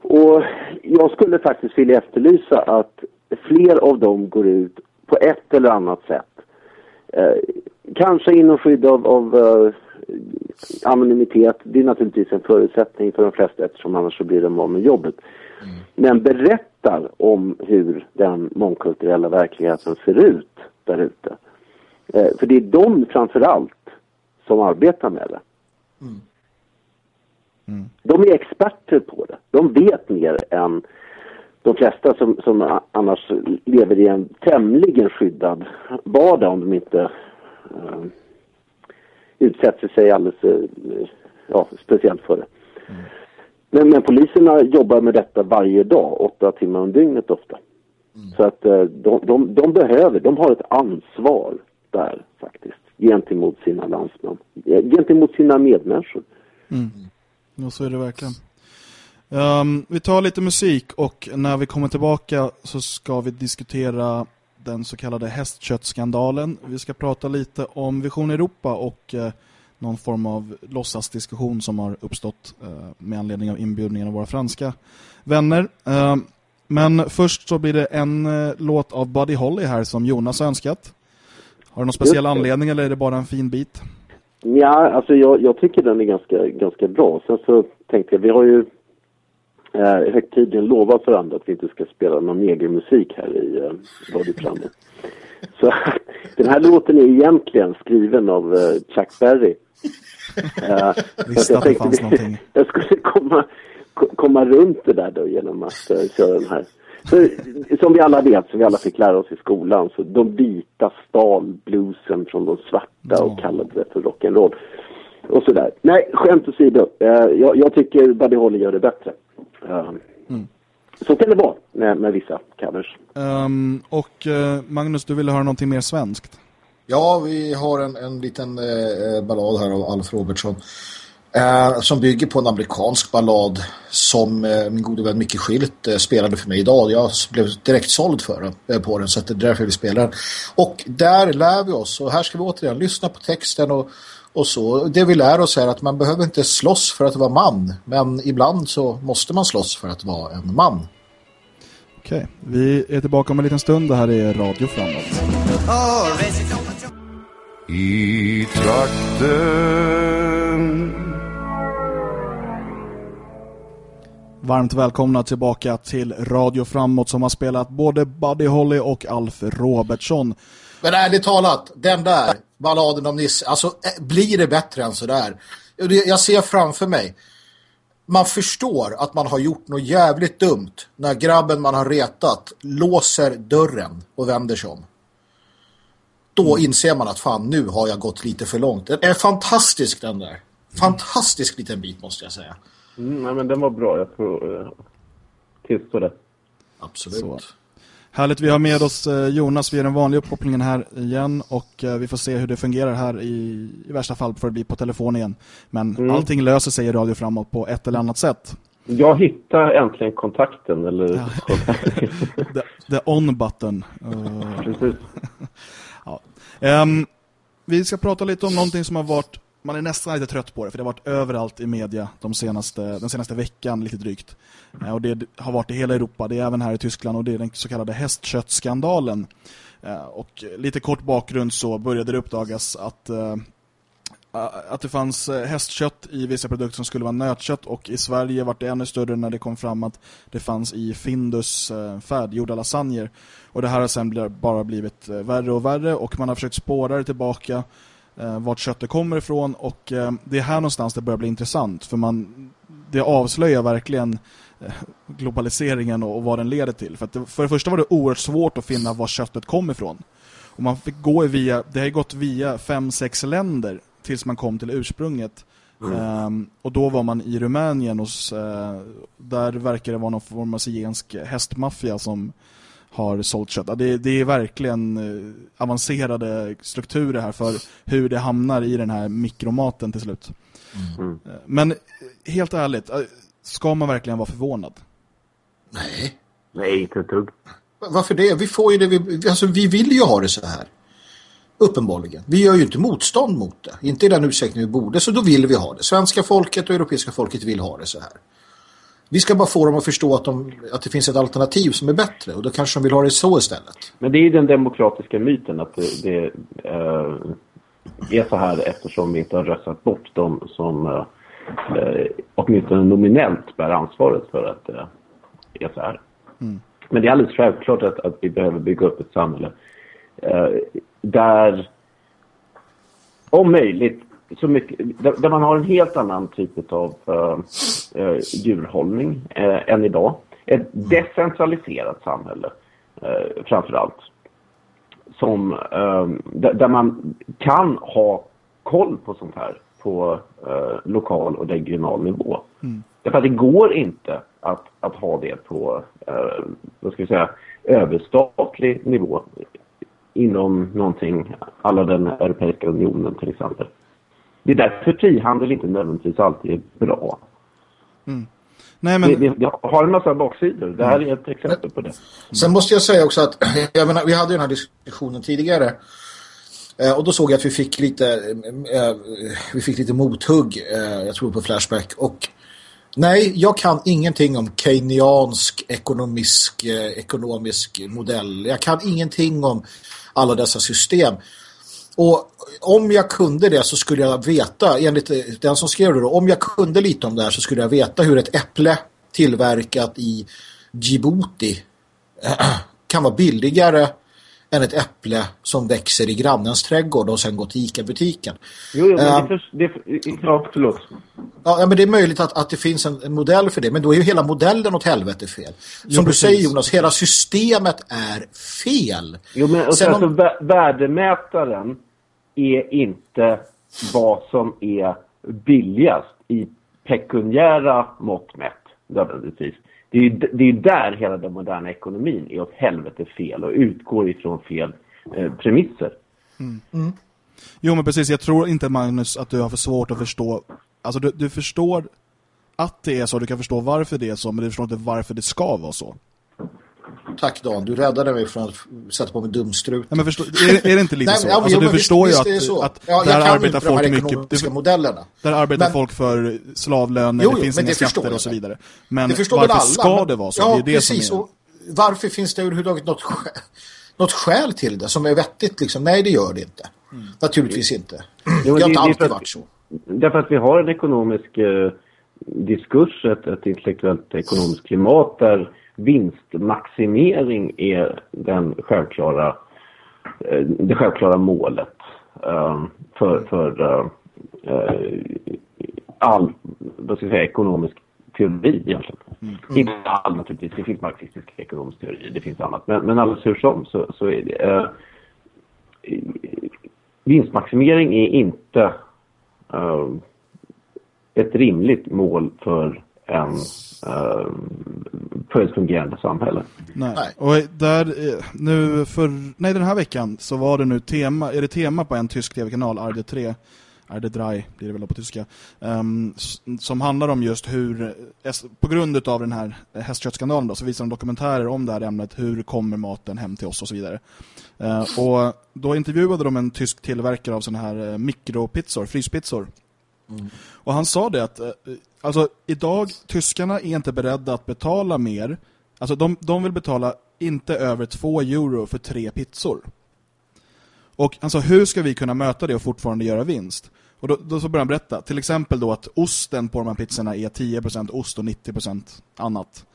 Och jag skulle faktiskt vilja efterlysa att fler av dem går ut på ett eller annat sätt. Eh, kanske inom skydd av, av eh, anonymitet. Det är naturligtvis en förutsättning för de flesta eftersom annars så blir de av med jobbet. Mm. Men berättar om hur den mångkulturella verkligheten ser ut där ute. Eh, för det är de framförallt som arbetar med det. Mm. Mm. De är experter på det. De vet mer än de flesta som, som annars lever i en tämligen skyddad vardag om de inte uh, utsätter sig alldeles uh, ja, speciellt för det. Mm. Men, men poliserna jobbar med detta varje dag, åtta timmar om dygnet ofta. Mm. Så att uh, de, de, de behöver, de har ett ansvar där faktiskt gentemot sina landsmän, gentemot sina medmänniskor. Mm. Ja, så är det verkligen. Um, vi tar lite musik och när vi kommer tillbaka så ska vi diskutera den så kallade hästköttskandalen. Vi ska prata lite om Vision Europa och uh, någon form av låtsasdiskussion som har uppstått uh, med anledning av inbjudningen av våra franska vänner. Uh, men först så blir det en uh, låt av Buddy Holly här som Jonas önskat. Har du någon speciell anledning eller är det bara en fin bit? Ja, alltså jag, jag tycker den är ganska, ganska bra. Sen så tänkte jag, vi har ju eh, högtidligen lovat varandra att vi inte ska spela någon egen musik här i eh, radioprogrammet. Så den här låten är egentligen skriven av eh, Chuck Berry. Uh, Visste att det fanns någonting. Jag skulle komma, komma runt det där då genom att uh, köra den här. För, som vi alla vet, som vi alla fick lära oss i skolan, så de vita stal bluesen från de svarta och kallade det för rock'n'roll. Och sådär. Nej, skämt åsido. Eh, jag, jag tycker Buddy Holly gör det bättre. Uh, mm. Så kan det vara med, med vissa covers. Um, och uh, Magnus, du ville höra någonting mer svenskt? Ja, vi har en, en liten eh, ballad här av Alf Robertsson. Eh, som bygger på en amerikansk ballad som eh, min gode vän Micke Schilt eh, spelade för mig idag. Jag blev direkt såld för den, eh, på den så det är därför vi spelar den. Och där lär vi oss och här ska vi återigen lyssna på texten och, och så. Det vi lär oss är att man behöver inte slåss för att vara man men ibland så måste man slåss för att vara en man. Okej, vi är tillbaka om en liten stund. Det här är Radio Framåt. I trakten Varmt välkomna tillbaka till Radio Framåt som har spelat både Buddy Holly och Alf Robertsson. Men ärligt talat, den där balladen om Nisse, alltså blir det bättre än sådär? Jag ser framför mig man förstår att man har gjort något jävligt dumt när grabben man har retat låser dörren och vänder sig om. Då mm. inser man att fan, nu har jag gått lite för långt. Den är fantastisk den där. Fantastisk liten bit måste jag säga. Mm, nej, men den var bra, jag får uh, tillstå det. Absolut. Så. Härligt, vi har med oss eh, Jonas via den vanliga uppkopplingen här igen och eh, vi får se hur det fungerar här i, i värsta fall för att bli på telefon igen. Men mm. allting löser sig i Radio Framåt på ett eller annat sätt. Jag hittar äntligen kontakten. Eller ja. the, the on-button. Uh... Precis. Um, vi ska prata lite om någonting som har varit man är nästan lite trött på det för det har varit överallt i media de senaste, den senaste veckan lite drygt. Eh, och det har varit i hela Europa, det är även här i Tyskland och det är den så kallade hästköttskandalen. Eh, och lite kort bakgrund så började det uppdagas att eh, att det fanns eh, hästkött i vissa produkter som skulle vara nötkött och i Sverige var det ännu större när det kom fram att det fanns i Findus eh, färdiggjorda lasagner. Och det här har sen bara blivit eh, värre och värre och man har försökt spåra det tillbaka vart köttet kommer ifrån och det är här någonstans det börjar bli intressant för man det avslöjar verkligen globaliseringen och, och, vad den leder till. För, det, för det första var det oerhört svårt att finna var köttet kom ifrån. Och man fick gå via, det har gått via fem, sex länder tills man kom till ursprunget. Mm. Um, och då var man i Rumänien och uh, där verkar det vara någon form av zigensk hästmaffia som har sålt kött. Det, det är verkligen eh, avancerade strukturer här för hur det hamnar i den här mikromaten till slut. Mm. Eh, men helt ärligt, ska man verkligen vara förvånad? Nej. Nej, inte ett dugg. Varför det? Vi får ju det, vi, alltså vi vill ju ha det så här. Uppenbarligen. Vi gör ju inte motstånd mot det. Inte i den utsträckning vi borde, så då vill vi ha det. Svenska folket och europeiska folket vill ha det så här. Vi ska bara få dem att förstå att, de, att det finns ett alternativ som är bättre och då kanske de vill ha det så istället. Men det är den demokratiska myten att det, det uh, är så här eftersom vi inte har röstat bort dem som uh, åtminstone nominellt bär ansvaret för att det uh, är så här. Mm. Men det är alldeles självklart att, att vi behöver bygga upp ett samhälle uh, där om möjligt så mycket, där, där, man har en helt annan typ av uh, djurhållning uh, än idag. Ett decentraliserat samhälle uh, framför allt. Som, där, där, man kan ha koll på sånt här på lokal och regional nivå. Mm. Därför att det går inte att, att ha det på vad ska vi säga, överstatlig nivå inom någonting, alla den Europeiska unionen till exempel. Det är därför frihandel inte nödvändigtvis alltid är bra. Mm. Nej, men... det, det, har en massa baksidor. Det här är ett exempel på det. Sen måste jag säga också att jag menar, vi hade den här diskussionen tidigare. Eh, och då såg jag att vi fick lite eh, vi fick lite mothugg, eh, jag tror på Flashback. Och nej, jag kan ingenting om keynesiansk ekonomisk, eh, ekonomisk modell. Jag kan ingenting om alla dessa system. Och om jag kunde det så skulle jag veta, enligt eh, den som skrev det då, om jag kunde lite om det här så skulle jag veta hur ett äpple tillverkat i Djibouti kan vara billigare än ett äpple som växer i grannens trädgård och sen går till Ica-butiken. Jo, jo, men det, för, det, ja, förlåt. Ja, men det är möjligt att, att det finns en, en, modell för det, men då är ju hela modellen åt helvete fel. Som jo, du precis. säger Jonas, hela systemet är fel. Jo, men och sen, alltså, om... värdemätaren är inte vad som är billigast i pekuniära mått mätt, nödvändigtvis. Det är ju det är där hela den moderna ekonomin är åt helvete fel och utgår ifrån fel eh, premisser. Mm. Mm. Jo men precis, jag tror inte Magnus att du har för svårt att förstå. Alltså du, du förstår att det är så, du kan förstå varför det är så, men du förstår inte varför det ska vara så. Tack Dan, du räddade mig från att sätta på mig dumstrut. Ja, men förstå, är, är det inte lite Nej, så? Ja, alltså, du förstår visst, ju att, att ja, där arbetar folk mycket... Du, modellerna. Där arbetar men, folk för slavlöner, jo, det finns inga skatter och så vidare. Men varför alla, ska men, det vara så? Ja, det är det precis. Som är... varför finns det överhuvudtaget något skäl, något skäl till det som är vettigt? Liksom? Nej, det gör det inte. Mm. Naturligtvis inte. Jo, det har inte alltid varit så. Därför att vi har en ekonomisk eh, diskurs, ett, ett intellektuellt ekonomiskt klimat där vinstmaximering är den självklara, eh, det självklara målet eh, för, för eh, all vad ska jag säga, ekonomisk teori egentligen. Mm. Inte all naturligtvis, det finns marxistisk ekonomisk teori, det finns annat. Men, men alldeles hur som så, så är det. Eh, vinstmaximering är inte eh, ett rimligt mål för en uh, för ett fungerande samhälle. Nej. Och där eh, nu för nej den här veckan så var det nu tema är det tema på en tysk TV-kanal Arde 3 Arde 3 blir det väl på tyska um, som handlar om just hur på grund av den här hästköttskandalen då så visar de dokumentärer om det här ämnet hur kommer maten hem till oss och så vidare. Uh, och då intervjuade de en tysk tillverkare av såna här mikropizzor, fryspizzor. Mm. Och han sa det att alltså idag, tyskarna är inte beredda att betala mer. Alltså de, de vill betala inte över två euro för tre pizzor. Och alltså hur ska vi kunna möta det och fortfarande göra vinst? Och då, då så börjar han berätta. Till exempel då att osten på de här pizzorna är 10% ost och 90% annat.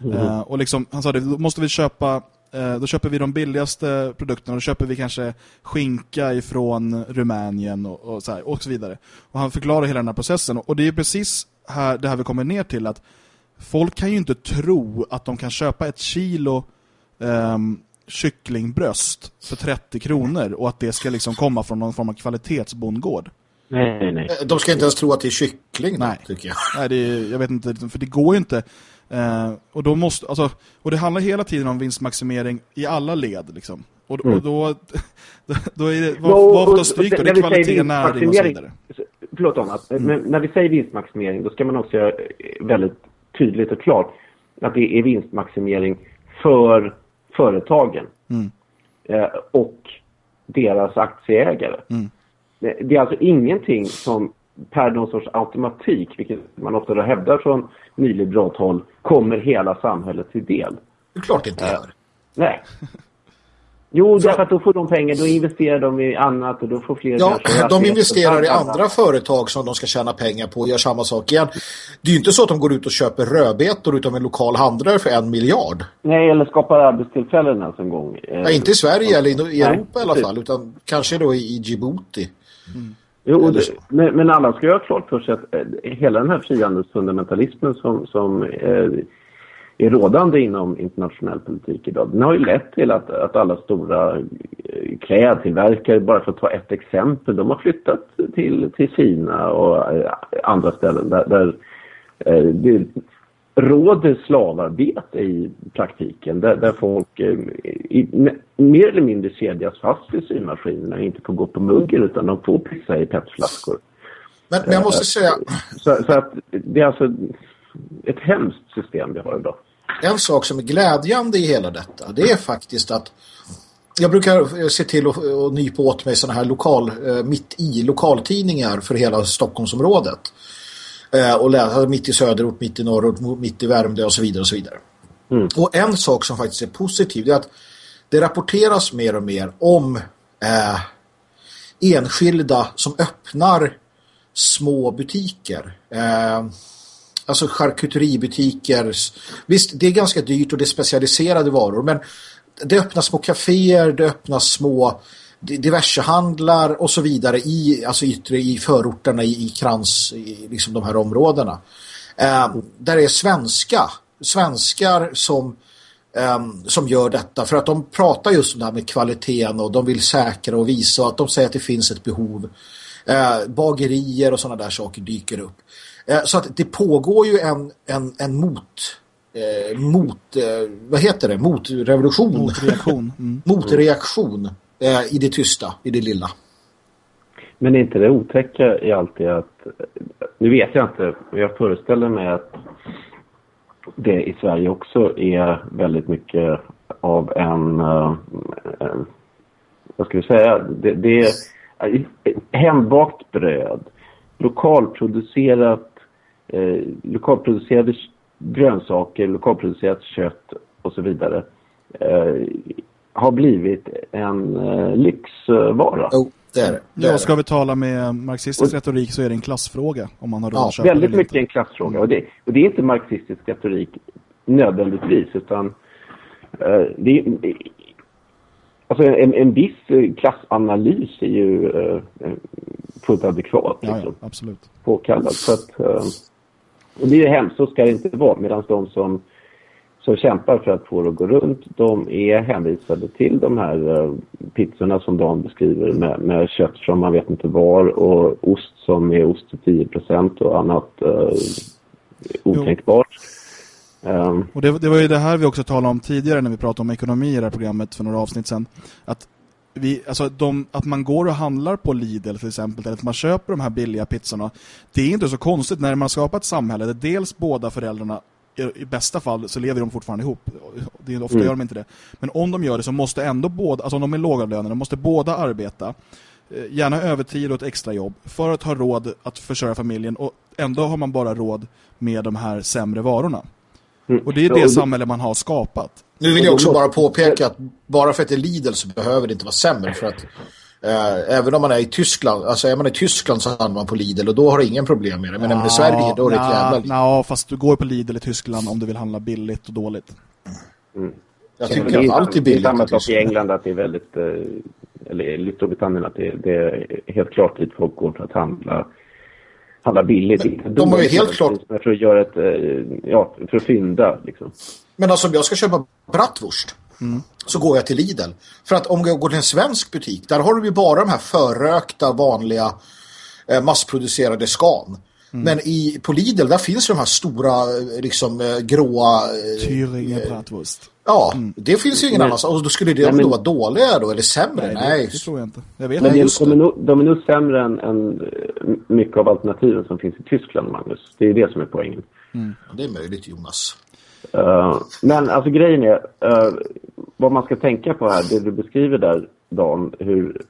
Mm. Uh, och liksom, han sa det, då måste vi köpa Eh, då köper vi de billigaste produkterna. Då köper vi kanske skinka ifrån Rumänien och, och, så, här, och så vidare. Och han förklarar hela den här processen. Och det är precis här, det här vi kommer ner till att folk kan ju inte tro att de kan köpa ett kilo um, kycklingbröst för 30 kronor och att det ska liksom komma från någon form av kvalitetsbondgård. Nej, nej. Eh, de ska inte ens tro att det är kyckling, nej. tycker jag. Nej, det är, jag vet inte, för det går ju inte Eh, och, då måste, alltså, och det handlar hela tiden om vinstmaximering i alla led. Liksom. Och, mm. och då, då är det, vad, vad får ta stryk då? Det är kvalitet, näring och så vidare. Förlåt Thomas, mm. men när vi säger vinstmaximering då ska man också göra väldigt tydligt och klart att det är vinstmaximering för företagen mm. eh, och deras aktieägare. Mm. Det, det är alltså ingenting som per någon sorts automatik, vilket man ofta hävdar från nyliberalt håll, kommer hela samhället till del. Det är klart det inte gör. Uh, nej. Jo, därför att då får de pengar, då investerar de i annat och då får fler... Ja, de investerar i andra företag som de ska tjäna pengar på och gör samma sak igen. Det är ju inte så att de går ut och köper rödbetor utav en lokal handlare för en miljard. Nej, eller skapar arbetstillfällen ens en gång. Nej, inte i Sverige eller i Europa Nej, i alla fall, utan kanske då i Djibouti. Mm. Jo, det, men, men, alla ska ha klart för sig att eh, hela den här frihandelsfundamentalismen som, som eh, är rådande inom internationell politik idag, den har ju lett till att, att alla stora eh, klädtillverkare, bara för att ta ett exempel, de har flyttat till, till Kina och andra ställen där, där det, råder slavarbete i praktiken där, där folk eh, i, mer eller mindre kedjas fast i symaskinerna och inte får gå på muggen utan de får pissa i petflaskor. Men, men jag måste säga... Så, så, att det är alltså ett hemskt system vi har idag. En sak som är glädjande i hela detta det är faktiskt att jag brukar se till att, att nypa åt mig sådana här lokal, eh, mitt i lokaltidningar för hela Stockholmsområdet. Eh, och läsa mitt i söderort, mitt i norrort, mitt i Värmdö och så vidare och så vidare. Mm. Och en sak som faktiskt är positiv är att det rapporteras mer och mer om eh, enskilda som öppnar små butiker. Eh, alltså charkuteributiker. Visst, det är ganska dyrt och det är specialiserade varor men det öppnas små kaféer, det öppnas små diverse handlar och så vidare i, alltså yttre i förorterna i, i krans i liksom de här områdena. Eh, där är svenska svenskar som eh, som gör detta för att de pratar just om det här med kvaliteten och de vill säkra och visa att de säger att det finns ett behov. Eh, bagerier och sådana där saker dyker upp. Eh, så att det pågår ju en, en, en mot eh, mot, eh, vad heter det? Motrevolution. Motreaktion. Mm. Motreaktion eh, i det tysta, i det lilla. Men är inte det otäcka i allt det att, nu vet jag inte, men jag föreställer mig att det i Sverige också är väldigt mycket av en, en vad ska vi säga, det, det är eh, hembakt bröd, lokalproducerat, eh, lokalproducerade grönsaker, lokalproducerat kött och så vidare. Eh, har blivit en eh, lyxvara. Oh, det är det. det ja, ska vi tala med marxistisk retorik så är det en klassfråga om man har råd ja, att köpa Väldigt mycket en klassfråga och det, och det är inte marxistisk retorik nödvändigtvis utan eh, det är, alltså en, en viss klassanalys är ju eh, fullt adekvat. Ja, liksom, ja, absolut. Påkallad. Så att, eh, Och det är hemskt, så ska det inte vara. Medan de som, som kämpar för att få det att gå runt, de är hänvisade till de här uh, pizzorna som Dan beskriver med, med kött från man vet inte var och ost som är ost till 10% och annat uh, otänkbart. Um, och det, det, var ju det här vi också talade om tidigare när vi pratade om ekonomi i det här programmet för några avsnitt sedan. Att, vi, alltså de, att man går och handlar på Lidl till exempel, eller att man köper de här billiga pizzorna. Det är inte så konstigt när man skapar ett samhälle där dels båda föräldrarna i bästa fall så lever de fortfarande ihop. Det är ofta mm. gör de inte det. Men om de gör det så måste ändå båda, alltså om de är lågavlönade, måste båda arbeta. Eh, gärna övertid och ett extra jobb för att ha råd att försörja familjen och ändå har man bara råd med de här sämre varorna. Mm. Och det är det ja, samhälle man har skapat. Nu vill jag också bara påpeka att bara för att det är Lidl så behöver det inte vara sämre för att eh, även om man är i Tyskland, alltså är man i Tyskland så handlar man på Lidl och då har det ingen problem med det. Men ja, i Sverige då är det ett jävla... Ja, fast du går på Lidl i Tyskland om du vill handla billigt och dåligt. Mm. Jag tycker att allt är billigt. Det är samma sak i England att det är väldigt, eh, eller i Storbritannien att det, det, är helt klart dit folk går för att handla handla billigt. Men, de har ju helt klart... För att göra ett, eh, ja, för att fynda liksom. Men alltså om jag ska köpa bratwurst mm. så går jag till Lidl. För att om jag går till en svensk butik, där har du ju bara de här förrökta vanliga eh, massproducerade skan. Mm. Men i, på Lidl där finns de här stora eh, liksom eh, gråa... Eh, Thüringer bratwurst. Ja, mm. det finns ju ingen annans. Och då skulle det nej, men, då vara dåliga då, eller sämre? Nej, nej. Det, det tror jag inte. Jag vet men det, de, är nog, de är nog sämre än, än mycket av alternativen som finns i Tyskland, Magnus. Det är det som är poängen. Mm. Det är möjligt, Jonas. Uh, men alltså grejen är, uh, vad man ska tänka på här, det du beskriver där, Dan, hur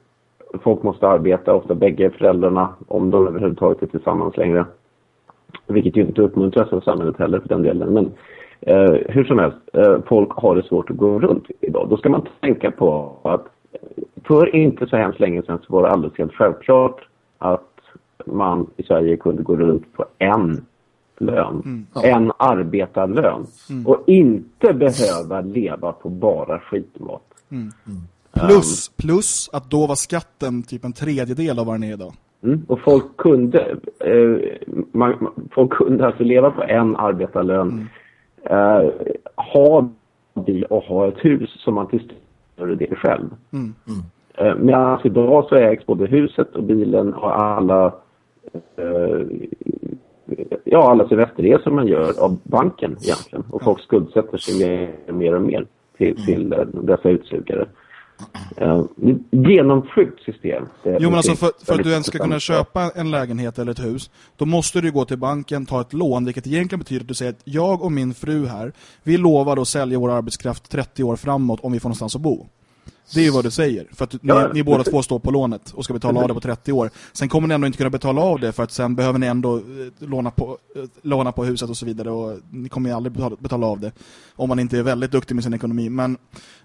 folk måste arbeta, ofta bägge föräldrarna, om de överhuvudtaget är tillsammans längre. Vilket ju inte uppmuntras av samhället heller för den delen. Men uh, hur som helst, folk har det svårt att gå runt idag. Då ska man tänka på att för inte så hemskt länge sedan så var det alldeles helt självklart att man i Sverige kunde gå runt på en lön. Mm. Ja. En arbetarlön. Mm. Och inte behöva leva på bara skitmat. Mm. mm. Plus, plus att då var skatten typ en tredjedel av vad den är idag. Mm. Och folk kunde, eh, man, folk kunde alltså leva på en arbetarlön. Mm. Eh, ha bil och ha ett hus som man till större del själv. Mm. Eh, medan idag så ägs både huset och bilen och alla Eh, ja, alla semesterresor man gör av banken egentligen. Och folk skuldsätter sig mer, mer och mer till, mm. till eh, dessa utsugare. Uh, genomsjukt system. Jo, men alltså för, för att du ens ska kunna köpa en lägenhet eller ett hus, då måste du gå till banken, ta ett lån, vilket egentligen betyder att du säger att jag och min fru här, vi lovar att sälja vår arbetskraft 30 år framåt om vi får någonstans att bo. Det är ju vad du säger. För att ni, ja, ni båda två står på lånet och ska betala av det på 30 år. Sen kommer ni ändå inte kunna betala av det för att sen behöver ni ändå eh, låna på, eh, låna på huset och så vidare. Och ni kommer ju aldrig betala, betala av det. Om man inte är väldigt duktig med sin ekonomi. Men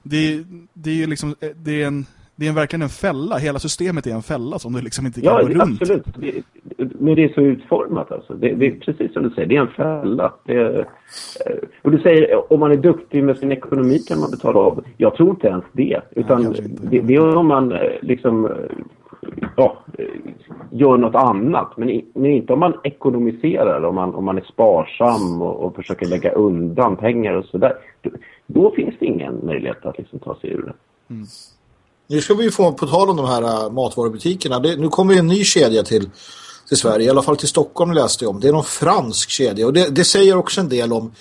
det, det är ju liksom eh, det är en det är verkligen en fälla. Hela systemet är en fälla som du liksom inte kan ja, gå runt. Ja, absolut. Det, men det är så utformat alltså. Det, det, är precis som du säger, det är en fälla. Det, eh, och du säger, om man är duktig med sin ekonomi kan man betala av. Jag tror inte ens det. Utan Nej, det, det, är om man eh, liksom eh, ja, gör något annat. Men, men inte om man ekonomiserar, om man, om man är sparsam och, och försöker lägga undan pengar och sådär. Då, då finns det ingen möjlighet att liksom ta sig ur det. Mm. Nu ska vi få, på tal om de här uh, matvarubutikerna, det, nu kommer en ny kedja till, till Sverige, i alla fall till Stockholm läste jag om. Det är någon fransk kedja och det, det säger också en del om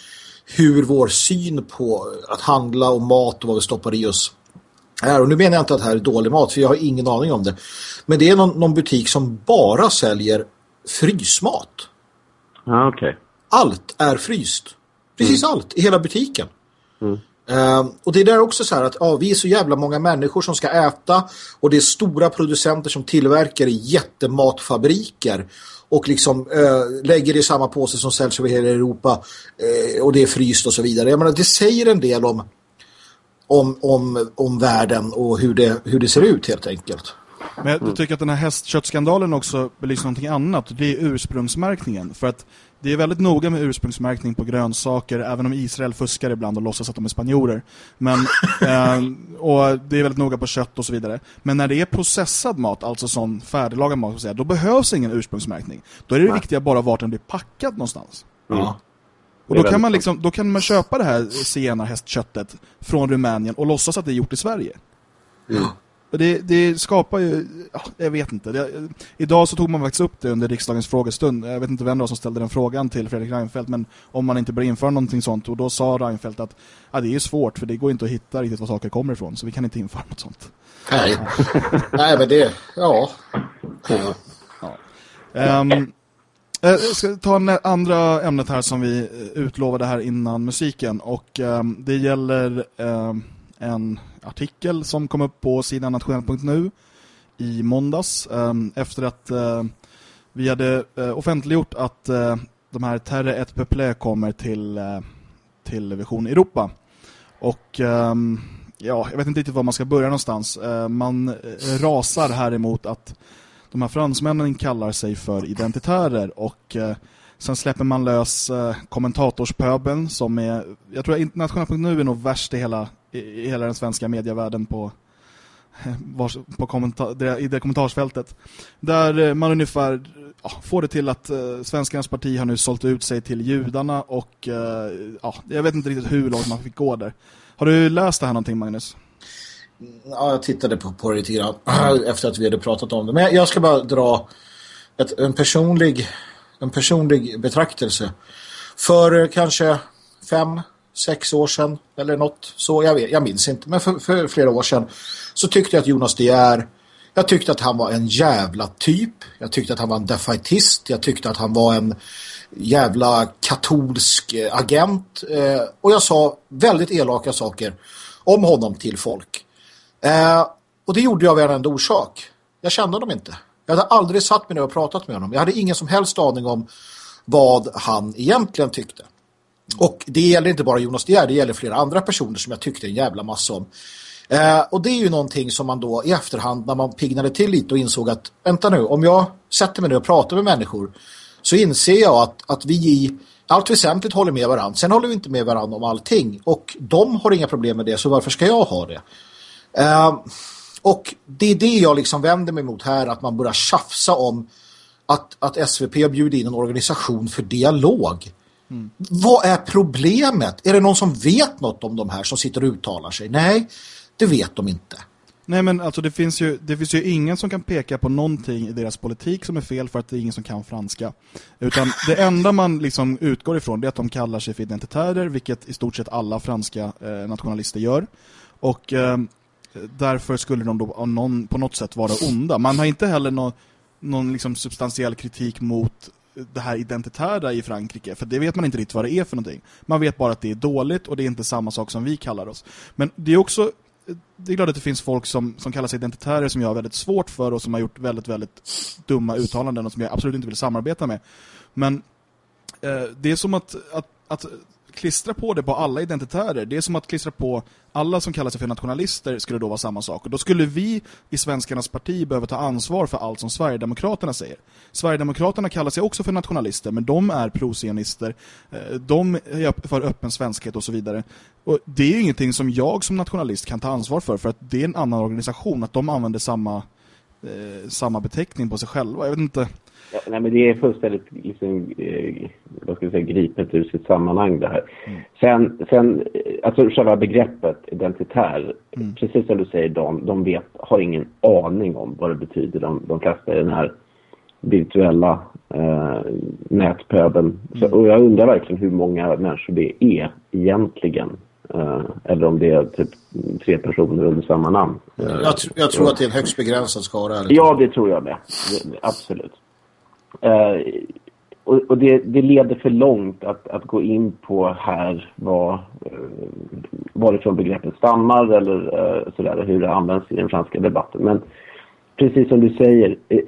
hur vår syn på att handla och mat och vad vi stoppar i oss är. Och nu menar jag inte att det här är dålig mat, för jag har ingen aning om det. Men det är någon, någon butik som bara säljer frysmat. Ja, okej. Okay. Allt är fryst. Precis mm. allt i hela butiken. Mm. Ehm, och det är där också så här att ja, vi är så jävla många människor som ska äta och det är stora producenter som tillverkar i jättematfabriker och liksom uh, lägger det i samma påse som säljs över hela Europa uh, och det är fryst och så vidare. Jag menar, det säger en del om, om, om, om världen och hur det, hur det ser ut helt enkelt. Men jag tycker att den här hästköttskandalen också belyser någonting annat. Det är ursprungsmärkningen. För att det är väldigt noga med ursprungsmärkning på grönsaker, även om Israel fuskar ibland och låtsas att de är spanjorer. Men, eh, och det är väldigt noga på kött och så vidare. Men när det är processad mat, alltså sån färdiglagad mat, då behövs ingen ursprungsmärkning. Då är det Nej. viktiga bara vart den blir packad någonstans. Ja. Och då kan, man liksom, då kan man köpa det här zigenarhästköttet från Rumänien och låtsas att det är gjort i Sverige. Mm. Och det, det skapar ju, ja, jag vet inte. Det, idag så tog man faktiskt upp det under riksdagens frågestund. Jag vet inte vem det var som ställde den frågan till Fredrik Reinfeldt, men om man inte bör införa någonting sånt. Och då sa Reinfeldt att ja, det är svårt, för det går inte att hitta riktigt var saker kommer ifrån. Så vi kan inte införa något sånt. Nej, Nej men det, ja. ja. Um, jag ska ta en andra ämnet här som vi utlovade här innan musiken. Och um, det gäller um, en artikel som kom upp på sidan nationell.nu i måndags um, efter att uh, vi hade uh, offentliggjort att uh, de här Terre et Peuple kommer till, till Vision Europa. Och um, ja, jag vet inte riktigt var man ska börja någonstans. man rasar här emot att de här fransmännen kallar sig för identitärer och Sen släpper man lös eh, kommentatorspöbeln som är, jag tror att internationellt.nu är nog värst i hela, i, hela den svenska medievärlden på, vars, på kommentar, i det kommentarsfältet. Där eh, man ungefär ja, får det till att eh, Svenskarnas parti har nu sålt ut sig till judarna och eh, ja, jag vet inte riktigt hur långt man fick gå där. Har du läst det här någonting Magnus? Ja, jag tittade på, på det lite grann efter att vi hade pratat om det. Men jag ska bara dra ett, en personlig en personlig betraktelse. För eh, kanske fem, sex år sedan eller något så, jag, vet, jag minns inte, men för, för, flera år sedan så tyckte jag att Jonas De är jag tyckte att han var en jävla typ. Jag tyckte att han var en defaitist. Jag tyckte att han var en jävla katolsk eh, agent. Eh, och jag sa väldigt elaka saker om honom till folk. Eh, och det gjorde jag av en enda orsak. Jag kände dem inte. Jag hade aldrig satt mig ner och pratat med honom. Jag hade ingen som helst aning om vad han egentligen tyckte. Och det gäller inte bara Jonas Dier, det gäller flera andra personer som jag tyckte en jävla massa om. Eh, och det är ju någonting som man då i efterhand när man pignade till lite och insåg att vänta nu, om jag sätter mig ner och pratar med människor så inser jag att, att vi i allt väsentligt håller med varandra. Sen håller vi inte med varandra om allting och de har inga problem med det så varför ska jag ha det? Eh, och det är det jag liksom vänder mig mot här, att man börjar tjafsa om att, att SVP har bjudit in en organisation för dialog. Mm. Vad är problemet? Är det någon som vet något om de här som sitter och uttalar sig? Nej, det vet de inte. Nej men alltså det finns, ju, det finns ju ingen som kan peka på någonting i deras politik som är fel för att det är ingen som kan franska. Utan det enda man liksom utgår ifrån är att de kallar sig för identitärer, vilket i stort sett alla franska eh, nationalister gör. Och eh, därför skulle de då någon, på något sätt vara onda. Man har inte heller någon, någon liksom substantiell kritik mot det här identitära i Frankrike. För det vet man inte riktigt vad det är för någonting. Man vet bara att det är dåligt och det är inte samma sak som vi kallar oss. Men det är också det är klart att det finns folk som, som kallar sig identitärer som jag har väldigt svårt för och som har gjort väldigt, väldigt dumma uttalanden och som jag absolut inte vill samarbeta med. Men eh, det är som att, att, att klistra på det på alla identitärer. Det är som att klistra på alla som kallar sig för nationalister skulle då vara samma sak. Och då skulle vi i Svenskarnas parti behöva ta ansvar för allt som Sverigedemokraterna säger. Sverigedemokraterna kallar sig också för nationalister, men de är prosionister. Eh, de är för öppen svenskhet och så vidare. Och det är ju ingenting som jag som nationalist kan ta ansvar för, för att det är en annan organisation, att de använder samma, eh, samma beteckning på sig själva. Jag vet inte... Ja, nej, men det är fullständigt liksom, eh, vad ska jag säga, gripet ur sitt sammanhang det här. Mm. Sen, sen, eh, alltså själva begreppet identitär, mm. precis som du säger, de, de vet, har ingen aning om vad det betyder. De, de kastar i den här virtuella eh, nätpöbeln. Mm. och jag undrar verkligen hur många människor det är egentligen. Eh, eller om det är typ tre personer under samma namn. Jag, jag, tror att det är en högst begränsad skara. Ja, det tror jag med. Absolut. Eh, och, och det, det, leder för långt att, att gå in på här vad, eh, varifrån begreppet stammar eller eh, sådär, hur det används i den franska debatten. Men precis som du säger, eh,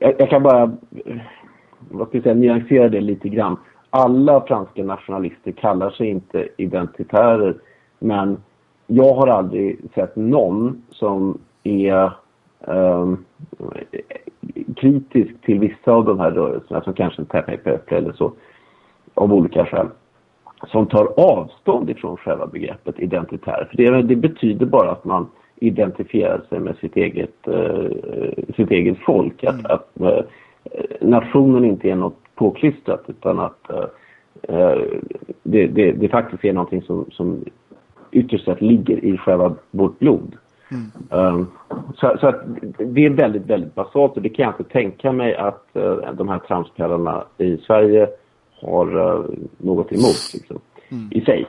jag, jag, kan bara eh, vad ska jag säga, nyansera det lite grann. Alla franska nationalister kallar sig inte identitärer, men jag har aldrig sett någon som är um, kritisk till vissa av de här rörelserna som kanske inte Pepe eller så av olika skäl som tar avstånd ifrån själva begreppet identitär. För det, det betyder bara att man identifierar sig med sitt eget, uh, sitt eget folk. Att, mm. att uh, nationen inte är något påklistrat utan att uh, eh, det, det, det faktiskt är någonting som, som ytterst sett ligger i själva vårt blod. Mm. Um, så, så, det är väldigt, väldigt basalt och det kan jag inte tänka mig att uh, de här tramspellarna i Sverige har uh, något emot liksom, mm. i sig.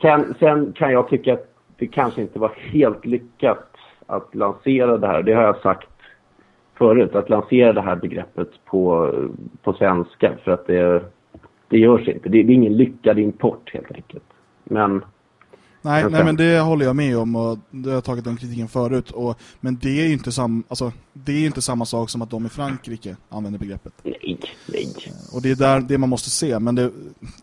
Sen, sen kan jag tycka att det kanske inte var helt lyckat att lansera det här. Det har jag sagt förut, att lansera det här begreppet på, på svenska för att det, det görs inte. Det, det är ingen lyckad import helt enkelt. Men Nej, nej, men det håller jag med om och det har jag tagit den kritiken förut. Och, men det är ju inte, sam, alltså, det är inte samma sak som att de i Frankrike använder begreppet. Nej, nej. Och det är där det man måste se. Men det,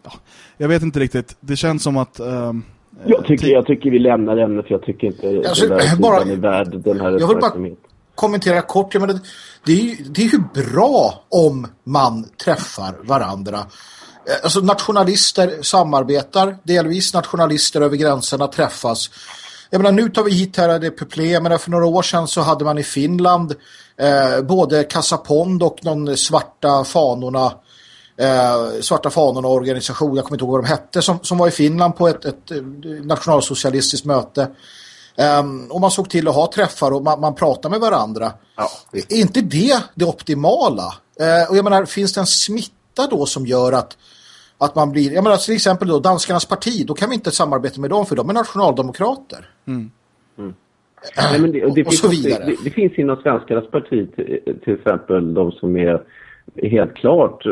ja, jag vet inte riktigt. Det känns som att... Um, jag, tycker, jag tycker vi lämnar ämnet för jag tycker inte alltså, den där bara, är värd den här Jag vill bara kommentera kort. Men det, det, är ju, det är ju bra om man träffar varandra Eh, alltså nationalister samarbetar, delvis nationalister över gränserna träffas. Jag menar, nu tar vi hit här det Puplé. Jag menar, för några år sedan så hade man i Finland eh, både Kassapond och någon svarta fanorna eh, svarta fanorna organisation, jag kommer inte ihåg vad de hette, som, som var i Finland på ett, ett eh, nationalsocialistiskt möte. Um, och man såg till att ha träffar och man, man pratar med varandra. Ja. Är inte det det optimala? Uh, och jag menar, finns det en smitta då som gör att att man blir, jag menar till exempel då Danskarnas parti, då kan vi inte samarbeta med dem för de är nationaldemokrater. Mm. Mm. Nej, men det, och det, och finns också, det, det, finns inom svenskarnas parti till, till, exempel de som är helt klart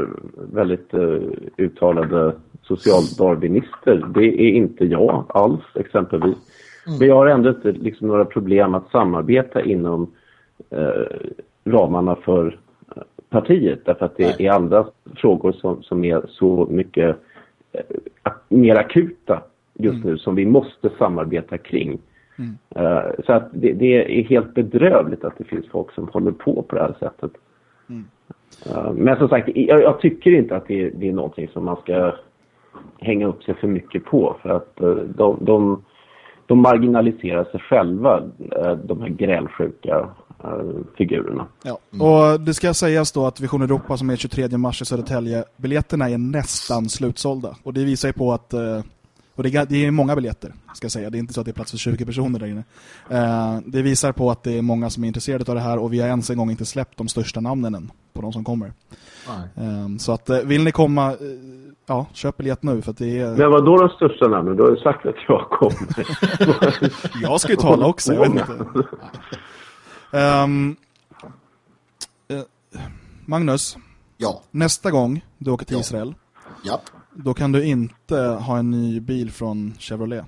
väldigt uh, uttalade socialdarwinister. Det är inte jag alls exempelvis. Mm. Men jag har ändå inte liksom, några problem att samarbeta inom uh, ramarna för partiet därför att det Nej. är andra frågor som, som är så mycket eh, mer akuta just mm. nu som vi måste samarbeta kring. Mm. Uh, så att det, det, är helt bedrövligt att det finns folk som håller på på det här sättet. Mm. Uh, men som sagt, jag, jag, tycker inte att det, det är någonting som man ska hänga upp sig för mycket på för att uh, de, de, de marginaliserar sig själva, de här grälsjuka figurerna. Ja. Mm. Och det ska sägas då att Vision Europa som är 23 mars i Södertälje, biljetterna är nästan slutsålda. Och det visar ju på att, eh, och det är många biljetter ska jag säga, det är inte så att det är plats för 20 personer där inne. Eh, det visar på att det är många som är intresserade av det här och vi har ens en gång inte släppt de största namnen än på de som kommer. Nej. Så att vill ni komma, ja, köp biljett nu för att det är... Men vad då de största namnen? Du har ju sagt att jag kommer. jag ska ju tala också, jag vet inte. Um, uh, Magnus. Ja. Nästa gång du åker till ja. Israel. Ja. Då kan du inte ha en ny bil från Chevrolet.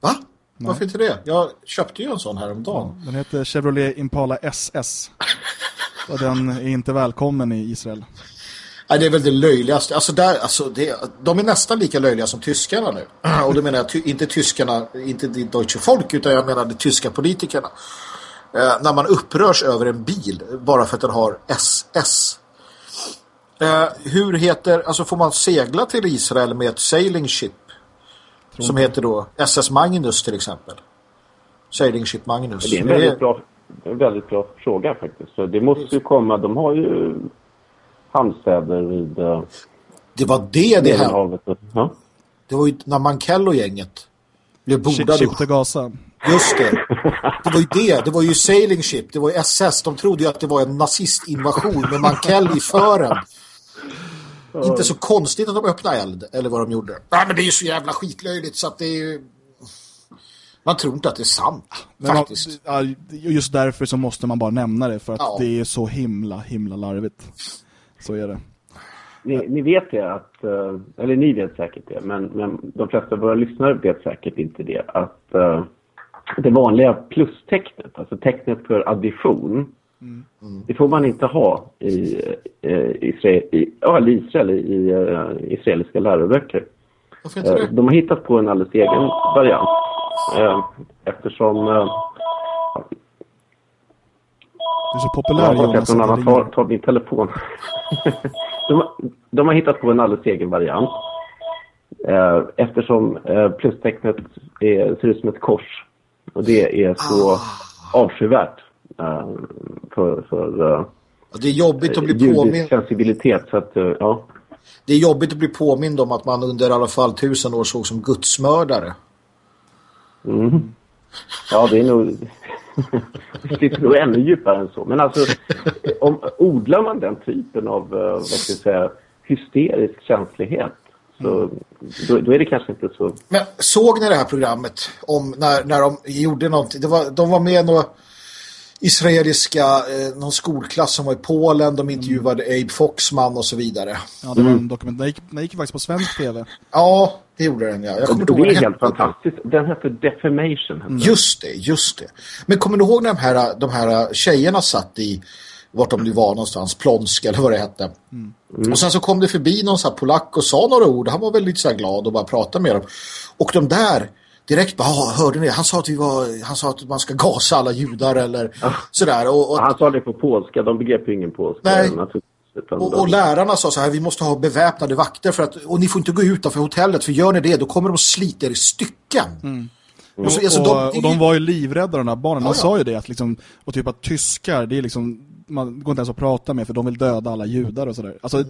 Va? Nej. Varför inte det? Jag köpte ju en sån här om dagen. Ja, den heter Chevrolet Impala SS. Och den är inte välkommen i Israel. Nej, det är väl det löjligaste. Alltså där, alltså det, de är nästan lika löjliga som tyskarna nu. Och då menar jag inte tyskarna, inte det deutsche folk, utan jag menar de tyska politikerna eh, när man upprörs över en bil bara för att den har SS. Eh, hur heter, alltså får man segla till Israel med ett sailing ship Tror som heter då SS Magnus till exempel? Sailing ship Magnus. Det är en väldigt, bra, en väldigt bra fråga faktiskt. Så det måste ju komma, de har ju hamnstäder vid... Uh, det var det det här. Ja. Det var ju när Mankello-gänget blev bordade. Chip Gaza. Just det. Det var ju det. Det var ju Sailing Ship. Det var ju SS. De trodde ju att det var en nazistinvasion med Mankell i fören. Inte så konstigt att de öppnade eld. Eller vad de gjorde. Nej, men det är ju så jävla skitlöjligt så att det är ju... Man tror inte att det är sant, men faktiskt. Man, just därför så måste man bara nämna det. För att ja. det är så himla, himla larvigt. Så är det. Ni, ni, vet det att, eh, eller ni vet säkert det, men, men de flesta av våra lyssnare vet säkert inte det, att uh, det vanliga plustecknet, alltså tecknet för addition, mm. det får man inte ha i, uh, Israel, i, ja, Israel, i uh, israeliska läroböcker. Det? De har hittat på en alldeles egen variant, eftersom du är så populär, ja, Jonas. Någon annan tar, tar min telefon. de, de, har hittat på en alldeles egen variant. Eh, eftersom eh, plustecknet är, ser ut som ett kors. Och det är så ah. avskyvärt eh, för, för eh, Det är jobbigt att bli påminn. sensibilitet. Så att, eh, ja. det är jobbigt att bli påmind om att man under i alla fall tusen år såg som gudsmördare. Mm. Ja, det är nog... det sitter nog ännu djupare än så. Men alltså, om, odlar man den typen av, uh, vad ska jag säga, hysterisk känslighet så då, då, är det kanske inte så... Men såg ni det här programmet om när, när de gjorde någonting? Det var, de var med några israeliska, eh, någon skolklass som var i Polen. De intervjuade mm. Abe Foxman och så vidare. Ja, det var en dokument. Den gick, den gick faktiskt på svensk tv. Ja, det gjorde den, ja. Jag kommer det, är helt fantastiskt. Den heter Defamation. Just det, just det. Men kommer du ihåg när de här, de här tjejerna satt i vart de nu var någonstans, Plonsk eller vad det hette. Mm. Mm. Och sen så kom det förbi någon sån här polack och sa några ord. Han var väldigt så glad och bara pratade med dem. Och de där direkt bara, hörde ni? Han sa att vi var, han sa att man ska gasa alla judar eller ja. sådär. Och, och, han sa det på polska, de begrep ju ingen polska. Nej. Och, och, lärarna sa så här, vi måste ha beväpnade vakter för att, och ni får inte gå utanför hotellet för gör ni det, då kommer de att slita er i stycken. Mm. Och, så, alltså, de, och de var ju livrädda de här barnen. De ja, sa ju det att liksom, och typ att tyskar, det är liksom man går inte ens att prata med för de vill döda alla judar och sådär. Alltså,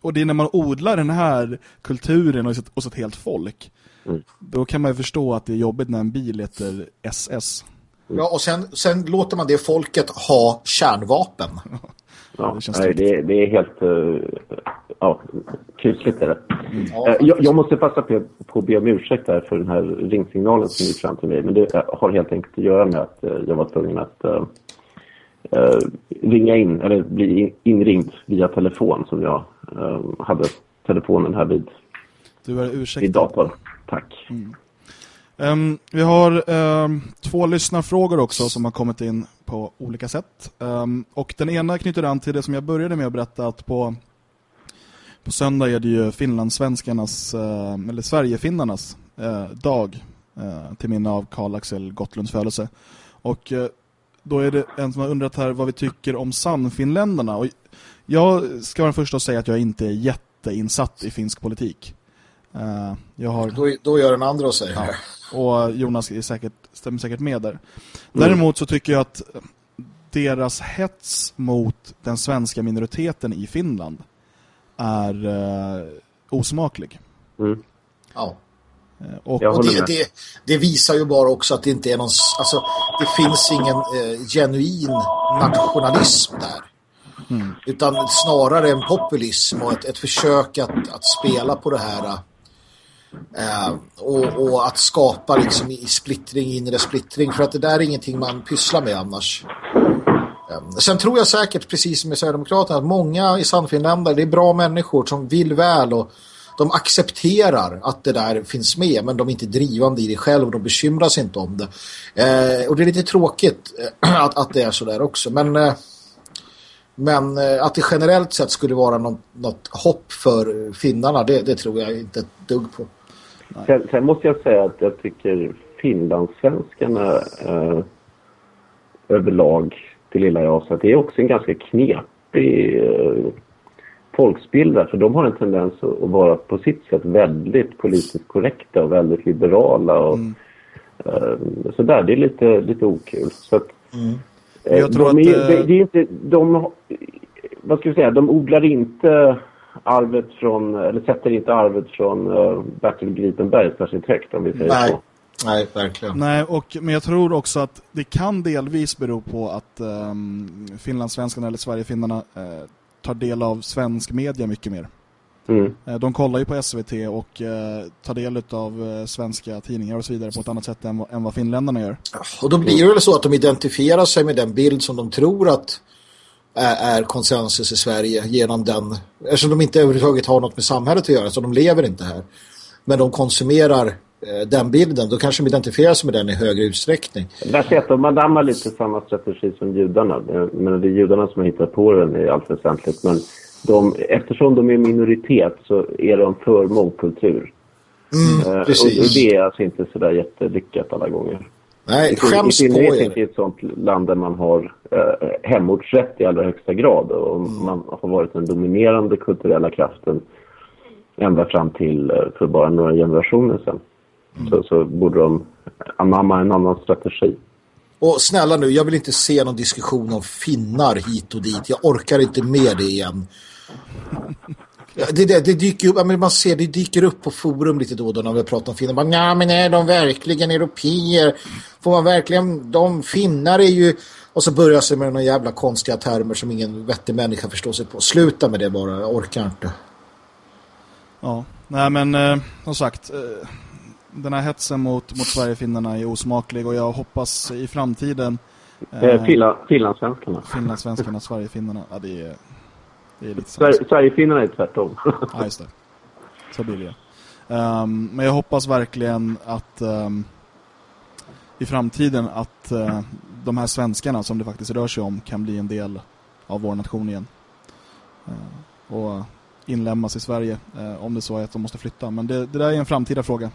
och det är när man odlar den här kulturen hos ett, ett helt folk. Mm. Då kan man ju förstå att det är jobbigt när en bil heter SS. Ja, och sen, sen låter man det folket ha kärnvapen. Ja, det, nej, det, det, är helt uh, ja, kusligt är det. Mm. Uh, jag, jag, måste passa på, på att be om ursäkt där för den här ringsignalen som gick fram till mig. Men det har helt enkelt att göra med att uh, jag var tvungen att eh, ringa in eller bli inringd via telefon som jag eh, hade telefonen här vid, du är ursäktad. vid datorn. Tack. Mm. Um, vi har um, två lyssnarfrågor också som har kommit in på olika sätt. Um, och den ena knyter an till det som jag började med att berätta att på, på söndag är det ju finlandssvenskarnas, uh, eller Sverigefinnarnas uh, dag uh, till minne av Karl Axel Gottlunds födelse. Och då är det en som har undrat här vad vi tycker om Sannfinländarna. Och jag ska vara den första att säga att jag inte är jätteinsatt i finsk politik. Uh, jag har... då, då gör den andra och säger ja. Och Jonas är säkert, stämmer säkert med där. Mm. Däremot så tycker jag att deras hets mot den svenska minoriteten i Finland är uh, osmaklig. Mm. Ja. Eh, och, och det, det, det, visar ju bara också att det inte är någon... Alltså, det finns ingen eh, genuin nationalism där. Mm. Utan snarare en populism och ett, ett försök att, att spela på det här eh, och, och, att skapa liksom i splittring, inre splittring. För att det där är ingenting man pysslar med annars. Eh, sen tror jag säkert, precis som i Sverigedemokraterna, att många i Sannfinländare, det är bra människor som vill väl och de accepterar att det där finns med men de är inte drivande i det själv och de bekymrar sig inte om det. Eh, och det är lite tråkigt eh, att, att det är så där också. Men, eh, men eh, att det generellt sett skulle vara något, något hopp för finnarna, det, det, tror jag inte ett dugg på. Sen, sen, måste jag säga att jag tycker finlandssvenskarna eh, överlag till lilla jag så att det är också en ganska knepig eh, eh, folksbildare för de har en tendens att vara på sitt sätt väldigt politiskt korrekta och väldigt liberala och mm. uh, sådär. Det är lite, lite okul. Så att, mm. Eh, jag tror de, att, det, det är inte, de, vad ska vi säga, de odlar inte arvet från, eller sätter inte arvet från uh, Bertil Gripenberg särskilt högt om vi säger Nej. så. Nej, verkligen. Nej, och, men jag tror också att det kan delvis bero på att um, finlandssvenskarna eller Sverigefinnarna uh, tar del av svensk media mycket mer. Mm. Eh, de kollar ju på SVT och eh, tar del av eh, svenska tidningar och så vidare på ett annat sätt än, än vad finländarna gör. Och då blir det väl så att de identifierar sig med den bild som de tror att är, är konsensus i Sverige genom den, eftersom de inte överhuvudtaget har något med samhället att göra så de lever inte här. Men de konsumerar den bilden, då kanske de identifierar sig med den i högre utsträckning. Ser att de anammar lite samma strategi som judarna. Men det är judarna som har hittat på den i allt väsentligt. Men de, eftersom de är minoritet så är de för mångkultur. Mm, uh, precis. Och det är alltså inte sådär jättelyckat alla gånger. Nej, skäms I synnerhet inte i ett sånt land där man har uh, hemortsrätt i allra högsta grad och mm. man har varit den dominerande kulturella kraften ända fram till uh, för bara några generationer sedan så, så borde de anamma en annan strategi. Och snälla nu, jag vill inte se någon diskussion om finnar hit och dit. Jag orkar inte med det igen. Det, det, det dyker upp, men man ser det dyker upp på forum lite då och då när vi pratar om finnar. Ja, men är de verkligen europeer? Får man verkligen, de finnar är ju... Och så börjar sig med några jävla konstiga termer som ingen vettig människa förstår sig på. Sluta med det bara, jag orkar inte. Ja, nej men eh, som sagt, eh, den här hetsen mot, mot Sverigefinnarna är osmaklig och jag hoppas i framtiden eh, eh Finland, Finlandssvenskarna. Finlandssvenskarna, Sverigefinnarna, ja det är, det är lite Sverige, Sverigefinnarna är tvärtom. ja, just det. Så blir det. Um, men jag hoppas verkligen att um, i framtiden att uh, de här svenskarna som det faktiskt rör sig om kan bli en del av vår nation igen. Uh, och inlämnas i Sverige uh, om det så är att de måste flytta. Men det, det där är en framtida fråga.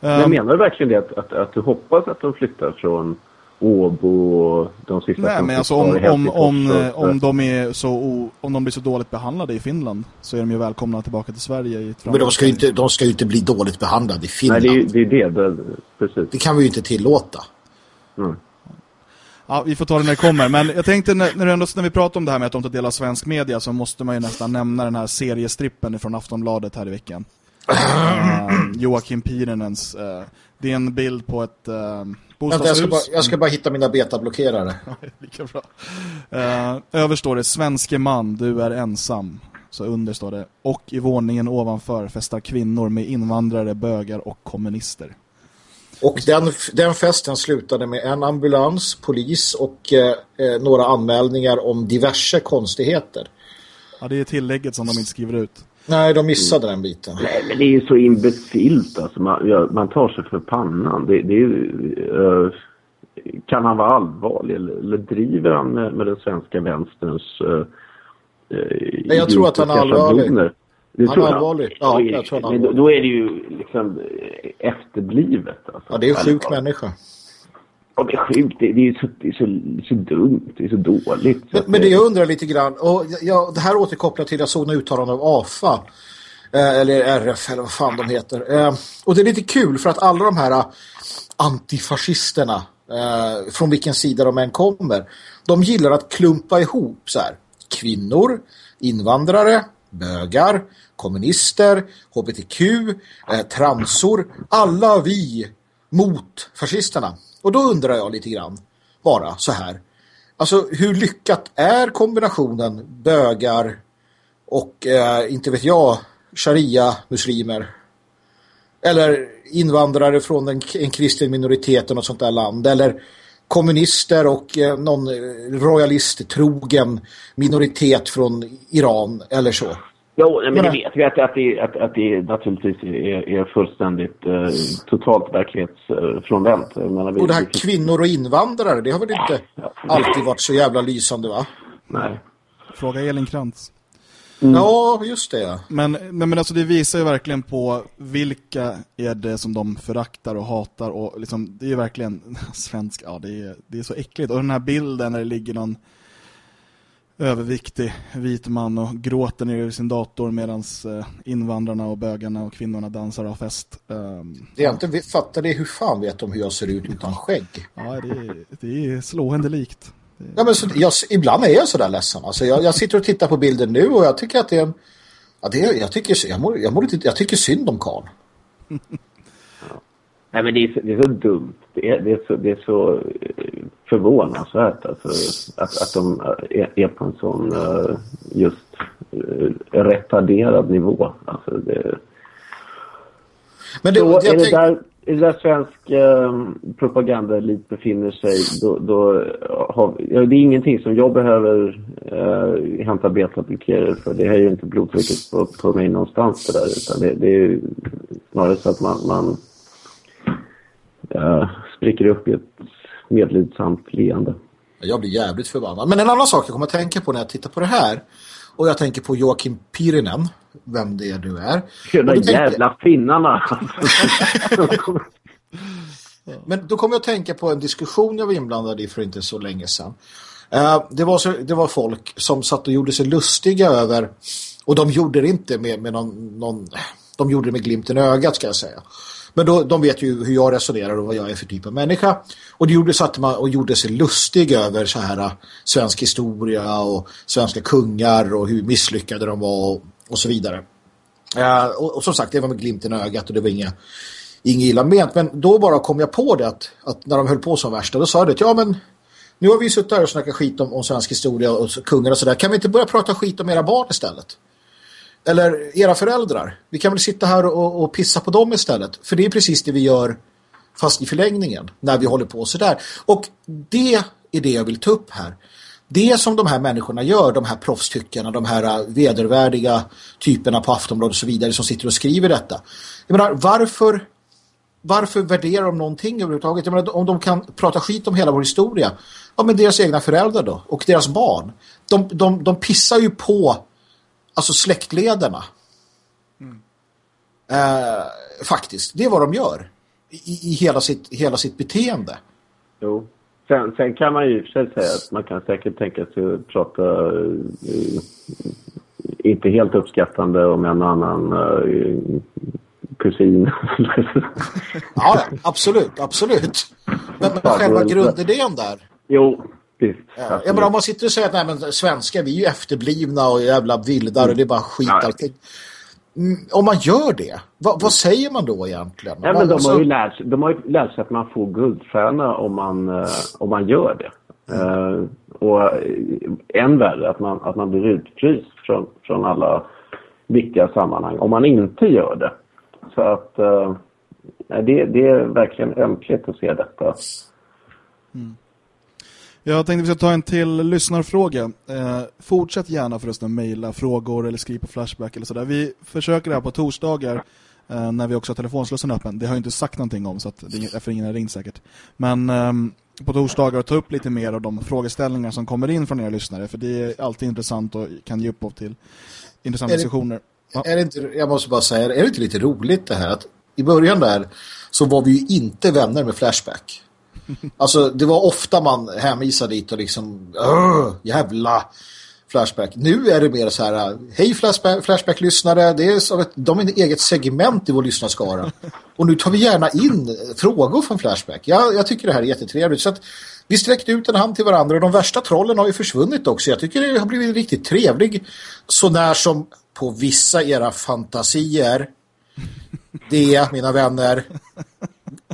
Men ehm, menar du verkligen det att, att, att, du hoppas att de flyttar från Åbo och de sista Nej, men alltså om, om, om, om, de är så om de blir så dåligt behandlade i Finland så är de ju välkomna tillbaka till Sverige i ett Men de ska ju inte, de ska ju inte bli dåligt behandlade i Finland. Nej, det är, det, är det, precis. Det kan vi ju inte tillåta. Mm. Ja, vi får ta det när det kommer. Men jag tänkte när, när, ändå, när vi pratar om det här med att de tar del av svensk media så måste man ju nästan nämna den här seriestrippen från Aftonbladet här i veckan. Uh, Joakim Pirenens. Uh, det är en bild på ett uh, bostadshus. Jag ska, bara, jag ska bara hitta mina betablockerare. Lika bra. Uh, över står det, svenske man, du är ensam. Så under står det, och i våningen ovanför festar kvinnor med invandrare, bögar och kommunister. Och den, den festen slutade med en ambulans, polis och eh, några anmälningar om diverse konstigheter. Ja, det är tillägget som de inte skriver ut. Nej, de missade den biten. Nej, men det är ju så imbecilt. Alltså. Man, ja, man tar sig för pannan. Det, det är, uh, kan han vara allvarlig eller, eller driver han med, med den svenska vänsterns uh, Nej, jag tror att han är allvarlig. Det han är allvarlig. Ja, jag tror han är allvarlig. Då är det ju liksom efterblivet. Alltså. Ja, det är en sjuk människa. Ja, det är sjukt. Det, det, är så, det, är så, så dumt. Det är så dåligt. Men, men det jag undrar lite grann, och jag, det här återkopplar till jag såg några uttalanden av AFA. Eh, eller RF, eller vad fan de heter. Eh, och det är lite kul för att alla de här eh, antifascisterna, eh, från vilken sida de än kommer, de gillar att klumpa ihop så här. Kvinnor, invandrare, bögar, kommunister, hbtq, eh, transor. Alla vi mot fascisterna. Och då undrar jag lite grann, bara så här. Alltså hur lyckat är kombinationen bögar och eh, inte vet jag, sharia-muslimer? Eller invandrare från en, en kristen minoritet och något sånt där land. Eller kommunister och eh, någon royalist-trogen minoritet från Iran eller så. Jo, men det vet vi att, att, det, att, att det naturligtvis är, är fullständigt eh, totalt verklighetsfrånvänt. och det här kvinnor och invandrare, det har väl inte ja, alltid varit så jävla lysande va? Nej. Fråga Elin Krantz. Mm. Ja, just det. Men, men, men alltså det visar ju verkligen på vilka är det som de föraktar och hatar. Och liksom, det är ju verkligen svensk, ja det är, det är så äckligt. Och den här bilden när det ligger någon överviktig vit man och gråter ner i sin dator medan eh, invandrarna och bögarna och kvinnorna dansar av fest. Um, det jag inte fattar det hur fan vet de hur jag ser ut utan skägg? Ja, det är, det är slående likt. Ja, men så, jag, ibland är jag sådär ledsen. Alltså, jag, jag sitter och tittar på bilden nu och jag tycker att det är en... Ja, det, jag, tycker, jag, mår, jag, mår jag tycker synd om Karl. Nej, men det är, det är så dumt. Det är, det är, så, det är så eh, förvånansvärt alltså, att, att de är, på en sån uh, just uh, retarderad nivå. Alltså, det... Men det, så är, det där, är det där svensk uh, propagandaelit befinner sig, då, då har, ja, det är ingenting som jag behöver uh, hämta betablockerare för. Det höjer inte blodtrycket på, på mig någonstans det där, utan det, det är snarare så att man, man uh, spricker upp i ett medlidsamt leende. Jag blir jävligt förbannad. Men en annan sak jag kommer att tänka på när jag tittar på det här och jag tänker på Joakim Pirinen, vem det är du är. De där jävla tänker... finnarna. Men då kommer jag att tänka på en diskussion jag var inblandad i för inte så länge sedan. Uh, det, var så, det var folk som satt och gjorde sig lustiga över och de gjorde det inte med, med någon, någon de gjorde det med glimten i ögat ska jag säga. Men då, de vet ju hur jag resonerar och vad jag är för typ av människa. Och det gjorde, så att man och gjorde sig lustig över så här äh, svensk historia och svenska kungar och hur misslyckade de var och, och så vidare. Uh, och, och, som sagt, det var med glimten i ögat och det var inga, inga illa ment. Men då bara kom jag på det att, att när de höll på som värsta, då sa jag det, ja men nu har vi suttit här och snackat skit om, om svensk historia och kungar och sådär. Kan vi inte börja prata skit om era barn istället? Eller era föräldrar. Vi kan väl sitta här och, och pissa på dem istället. För det är precis det vi gör fast i förlängningen när vi håller på sådär. Och det är det jag vill ta upp här. Det som de här människorna gör, de här proffstyckarna, de här äh, vedervärdiga typerna på Aftonbladet och så vidare som sitter och skriver detta. Jag menar, varför, varför värderar de någonting överhuvudtaget? Jag menar, om de kan prata skit om hela vår historia, ja men deras egna föräldrar då, och deras barn. De, de, de pissar ju på alltså släktlederna. Mm. Eh, faktiskt, det är vad de gör i, i hela, sitt, hela sitt beteende. Jo. Sen, sen kan man ju i och för sig säga att man kan säkert tänka sig att prata uh, inte helt uppskattande om en annan uh, kusin. ja, absolut, absolut. Men, men själva grundidén där. Jo, visst. Ja, men om man sitter och säger att nej, men svenska, vi är ju efterblivna och jävla vildar och det är bara skit allting. Mm, om man gör det, vad, vad, säger man då egentligen? Ja, men de, har ju lärt, de har ju lärt sig att man får guldstjärna om man, uh, om man gör det. Uh, och än värre, att man, att man blir utfryst från, från alla viktiga sammanhang om man inte gör det. Så att uh, det, det är verkligen ömkligt att se detta. Mm. Jag tänkte vi ska ta en till lyssnarfråga. Eh, fortsätt gärna förresten mejla frågor eller skriva på Flashback eller sådär. Vi försöker det här på torsdagar eh, när vi också har telefonslussen öppen. Det har jag inte sagt någonting om så att det är för ingen har ringt säkert. Men eh, på torsdagar ta upp lite mer av de frågeställningar som kommer in från era lyssnare. För det är alltid intressant och kan ge upphov till intressanta diskussioner. Ja. Är det inte, jag måste bara säga, är det inte lite roligt det här att i början där så var vi ju inte vänner med Flashback. Alltså det var ofta man hänvisade dit och liksom jävla Flashback. Nu är det mer så här hej Flashback-lyssnare, det är som ett, de är ett eget segment i vår lyssnarskara. Och nu tar vi gärna in frågor från Flashback. Jag, jag tycker det här är jättetrevligt. Så att vi sträckte ut en hand till varandra och de värsta trollen har ju försvunnit också. Jag tycker det har blivit riktigt trevlig så när som på vissa era fantasier. Det, mina vänner,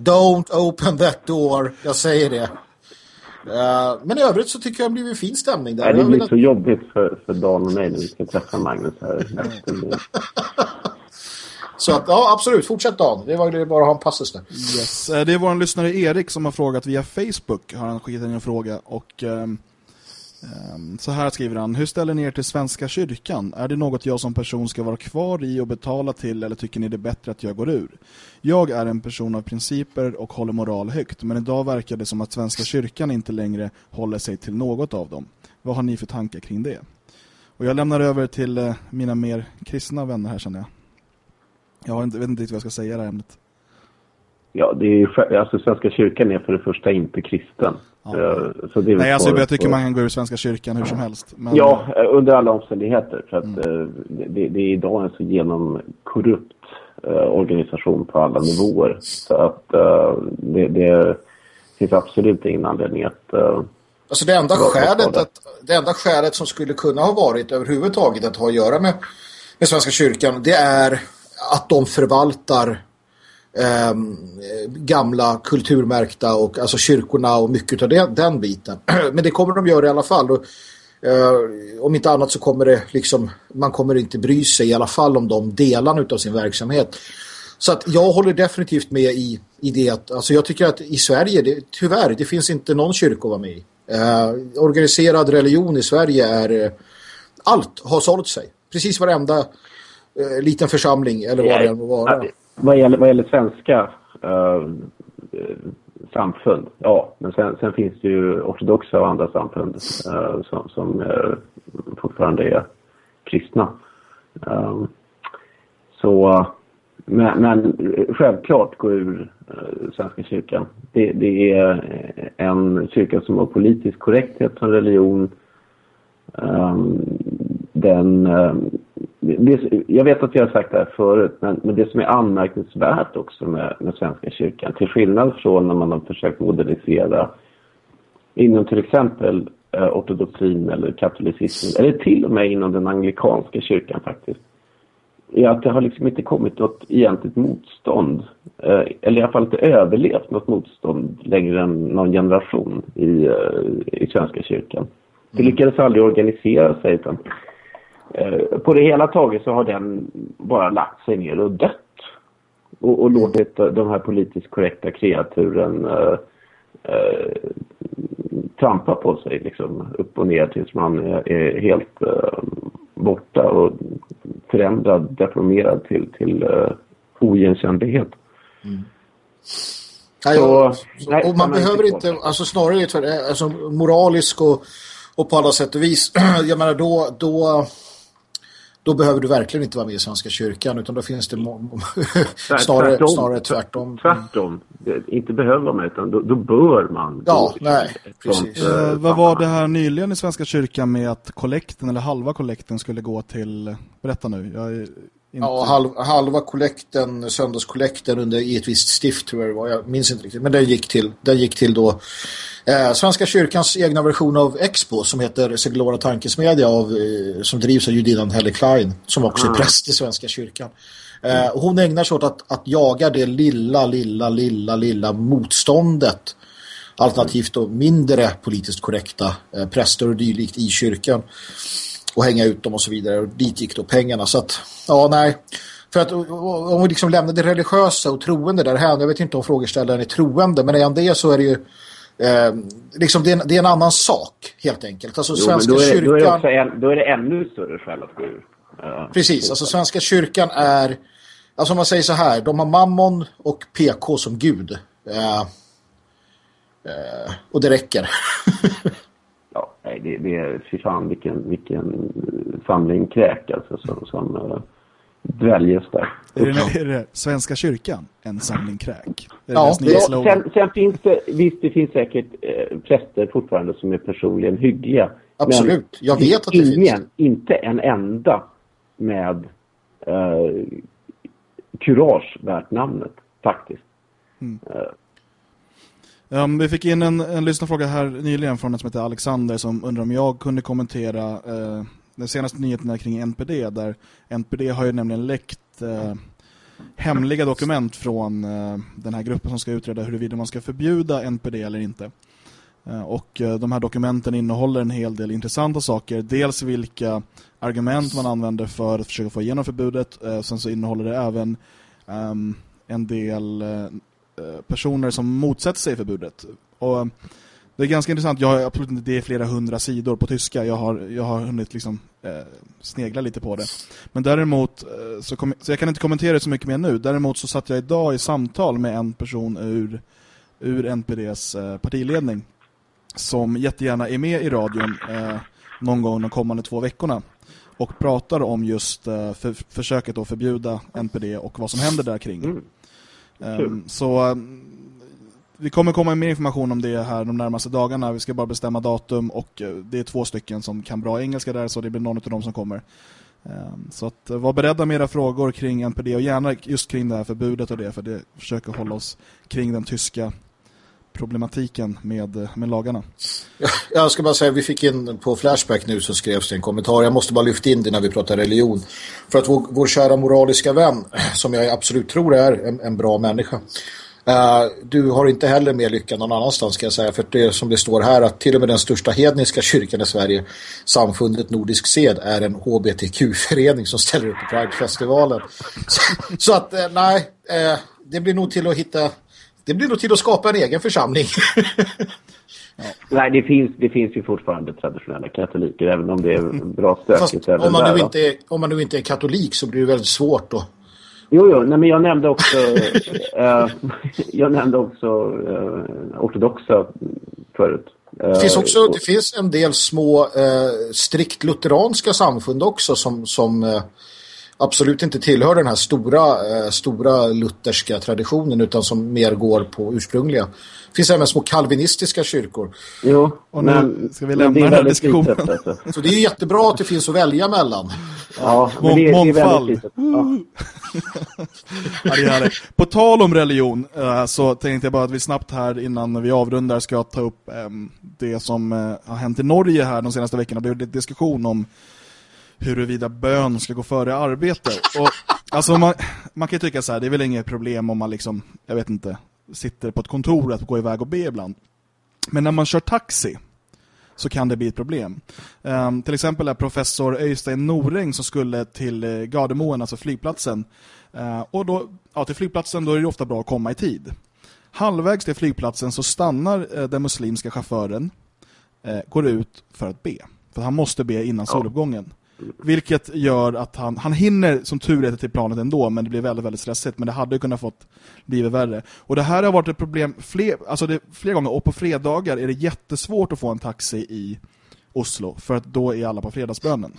Don't open that door. Jag säger det. Uh, men i övrigt så tycker jag det blir en fin stämning där. Nej, det blir så jobbigt för, för Dan och mig när vi ska träffa Magnus här. så att, ja, absolut. Fortsätt Dan. Det var det bara att ha en passus där. Yes. Eh, det är vår lyssnare Erik som har frågat via Facebook. Har han skickat in en fråga. Och um, um, Ehm, så här skriver han. Hur ställer ni er till Svenska kyrkan? Är det något jag som person ska vara kvar i och betala till eller tycker ni det är bättre att jag går ur? Jag är en person av principer och håller moral högt, men idag verkar det som att Svenska kyrkan inte längre håller sig till något av dem. Vad har ni för tankar kring det? Och jag lämnar över till eh, mina mer kristna vänner här känner jag. Jag inte, vet inte riktigt vad jag ska säga i det här ämnet. Ja, det är ju, alltså Svenska kyrkan är för det första inte kristen. Ja. Eh, så det Nej, alltså jag tycker man kan gå ur Svenska kyrkan hur som helst. Men... Ja, under alla omständigheter. För att mm. Eh, det, det, är idag en så genomkorrupt Eh, organisation på alla nivåer. Så att eh, det, det finns absolut ingen anledning att... Eh, alltså det enda, skälet att, det enda skälet som skulle kunna ha varit överhuvudtaget att ha att göra med, med Svenska kyrkan det är att de förvaltar eh, gamla kulturmärkta och alltså kyrkorna och mycket av det, den biten. Men det kommer de göra i alla fall och Uh, om inte annat så kommer det liksom, man kommer inte bry sig i alla fall om de delarna av sin verksamhet. Så att jag håller definitivt med i, i det att, alltså jag tycker att i Sverige, det, tyvärr, det finns inte någon kyrka att vara med i. Uh, organiserad religion i Sverige är uh, allt har sålt sig. Precis varenda uh, liten församling eller vad det än må vara. Vad gäller, vad gäller svenska eh, samfund, ja. Men sen, sen, finns det ju ortodoxa och andra samfund eh, som, som eh, fortfarande är kristna. Eh, så, men, men, självklart gå ur eh, Svenska kyrkan. Det, det, är en kyrka som har politisk korrekthet som religion. Den, det, jag vet att jag har sagt det här förut, men, men det som är anmärkningsvärt också med, med Svenska kyrkan, till skillnad från när man har försökt modernisera inom till exempel eh, ortodoxin eller katolicismen, eller till och med inom den anglikanska kyrkan faktiskt, är att det har liksom inte kommit något egentligt motstånd. Eh, eller i alla fall inte överlevt något motstånd längre än någon generation i, eh, i Svenska kyrkan. Det lyckades aldrig organisera sig utan på det hela taget så har den bara lagt sig ner och dött. Och, och låtit de här politiskt korrekta kreaturen eh, eh, trampa på sig liksom upp och ner tills man är, är helt eh, borta och förändrad, deformerad till, till uh, oigenkännlighet. Mm. Så, nej, och man behöver inte, inte alltså snarare alltså, moralisk och, och på alla sätt och vis, jag menar då, då då behöver du verkligen inte vara med i Svenska kyrkan utan då finns det snarare, tvärtom, snarare tvärtom. Tvärtom. Inte behöver vara med utan då, då bör man. Ja, nej, precis. Eh, vad var det här nyligen i Svenska kyrkan med att kollekten eller halva kollekten skulle gå till, berätta nu, jag är inte... Ja, halv, halva kollekten, söndagskollekten under i ett visst stift tror jag det var, jag minns inte riktigt. Men den gick till, den gick till då eh, Svenska kyrkans egna version av Expo som heter Seglora Tankesmedja av, eh, som drivs av Judinan Helle Klein som också är mm. präst i Svenska kyrkan. Eh, och hon ägnar sig åt att, att jaga det lilla, lilla, lilla, lilla motståndet alternativt då mindre politiskt korrekta eh, präster och dylikt i kyrkan och hänga ut dem och så vidare. Och dit gick då pengarna. Så att, ja nej. För att om vi liksom lämnar det religiösa och troende där här, jag vet inte om frågeställaren är troende, men är han det så är det ju eh, liksom det är, en, det är, en, annan sak helt enkelt. Alltså jo, Svenska då är, kyrkan... Då är, det en, då är det ännu större skäl att gå ur. Uh, Precis, alltså Svenska kyrkan är alltså om man säger så här, de har mammon och PK som gud. Uh, uh, och det räcker. nej, det, det är fy fan vilken, vilken samling kräk alltså som, som uh, dväljes där. Är det, är det Svenska kyrkan? En samling kräk? ja, det, sen, sen, finns det, visst det finns säkert eh, präster fortfarande som är personligen hyggliga. Absolut, jag vet att det ingen, finns. inte en enda med eh, kurage värt namnet, faktiskt. Mm. Uh, Um, vi fick in en, en lyssnarfråga här nyligen från en som heter Alexander som undrar om jag kunde kommentera eh, uh, de senaste nyheterna kring NPD där NPD har ju nämligen läckt uh, hemliga dokument från uh, den här gruppen som ska utreda huruvida man ska förbjuda NPD eller inte. Och de här dokumenten innehåller en hel del intressanta saker. Dels vilka argument man använder för att försöka få igenom förbudet. Sen så innehåller det även um, en del Eh, personer som motsätter sig förbudet. Och eh, det är ganska intressant. Jag har absolut inte det är flera hundra sidor på tyska. Jag har, jag har hunnit liksom eh, snegla lite på det. Men däremot eh, så, kom, så jag kan inte kommentera det så mycket mer nu. Däremot så satt jag idag i samtal med en person ur, ur NPDs eh, partiledning som jättegärna är med i radion eh, någon gång de kommande två veckorna och pratar om just eh, för, försöket att förbjuda NPD och vad som händer där kring. Mm. Ehm, så ehm, vi kommer komma med mer information om det här de närmaste dagarna. Vi ska bara bestämma datum och eh, det är två stycken som kan bra engelska där så det blir någon av dem som kommer. Ehm, så att eh, var beredda med era frågor kring NPD och gärna just kring det här förbudet och det för det försöker hålla oss kring den tyska problematiken med, med lagarna. Jag ska bara säga, vi fick in på Flashback nu så skrevs det en kommentar. Jag måste bara lyfta in det när vi pratar religion. För att vår, vår kära moraliska vän, som jag absolut tror är en, en bra människa, Uh, du har inte heller mer lycka någon annanstans ska jag säga för det som det står här att till och med den största hedniska kyrkan i Sverige samfundet Nordisk Sed är en HBTQ-förening som ställer upp på Pride-festivalen. Så, så, att uh, nej, uh, det blir nog till att hitta det blir nog till att skapa en egen församling. Ja. Nej, det finns, det finns ju fortfarande traditionella katoliker, även om det är bra stökigt. Om man, nu inte är, om man nu inte är katolik så blir det väldigt svårt då. Jo, jo, nej, men jag nämnde också, äh, jag nämnde också äh, ortodoxa förut. Det finns också det finns en del små äh, strikt lutheranska samfund också som, som absolut inte tillhör den här stora, eh, stora lutherska traditionen utan som mer går på ursprungliga. Det finns även små kalvinistiska kyrkor. Jo, och nu men, ska vi lämna den här diskussionen. Alltså. Så det är jättebra att det finns att välja mellan. Ja, men det, Mångfald. Det är ja. ja, det På tal om religion uh, så tänkte jag bara att vi snabbt här innan vi avrundar ska ta upp um, det som uh, har hänt i Norge här de senaste veckorna. Det är diskussion om huruvida bön ska gå före arbete. Och, alltså man, man kan ju tycka så här, det är väl inget problem om man liksom, jag vet inte, sitter på ett kontor att gå iväg och be ibland. Men när man kör taxi så kan det bli ett problem. Um, till exempel är professor Öystein Noring som skulle till uh, Gardermoen, alltså flygplatsen. Uh, och då, ja, till flygplatsen då är det ofta bra att komma i tid. Halvvägs till flygplatsen så stannar uh, den muslimska chauffören, går ut för att be. För han måste be innan soluppgången. Vilket gör att han, han hinner som tur är till planet ändå men det blir väldigt, väldigt stressigt. Men det hade kunnat fått blivit värre. Och det här har varit ett problem fler, alltså det, fler gånger. Och på fredagar är det jättesvårt att få en taxi i Oslo. För att då är alla på fredagsbönen.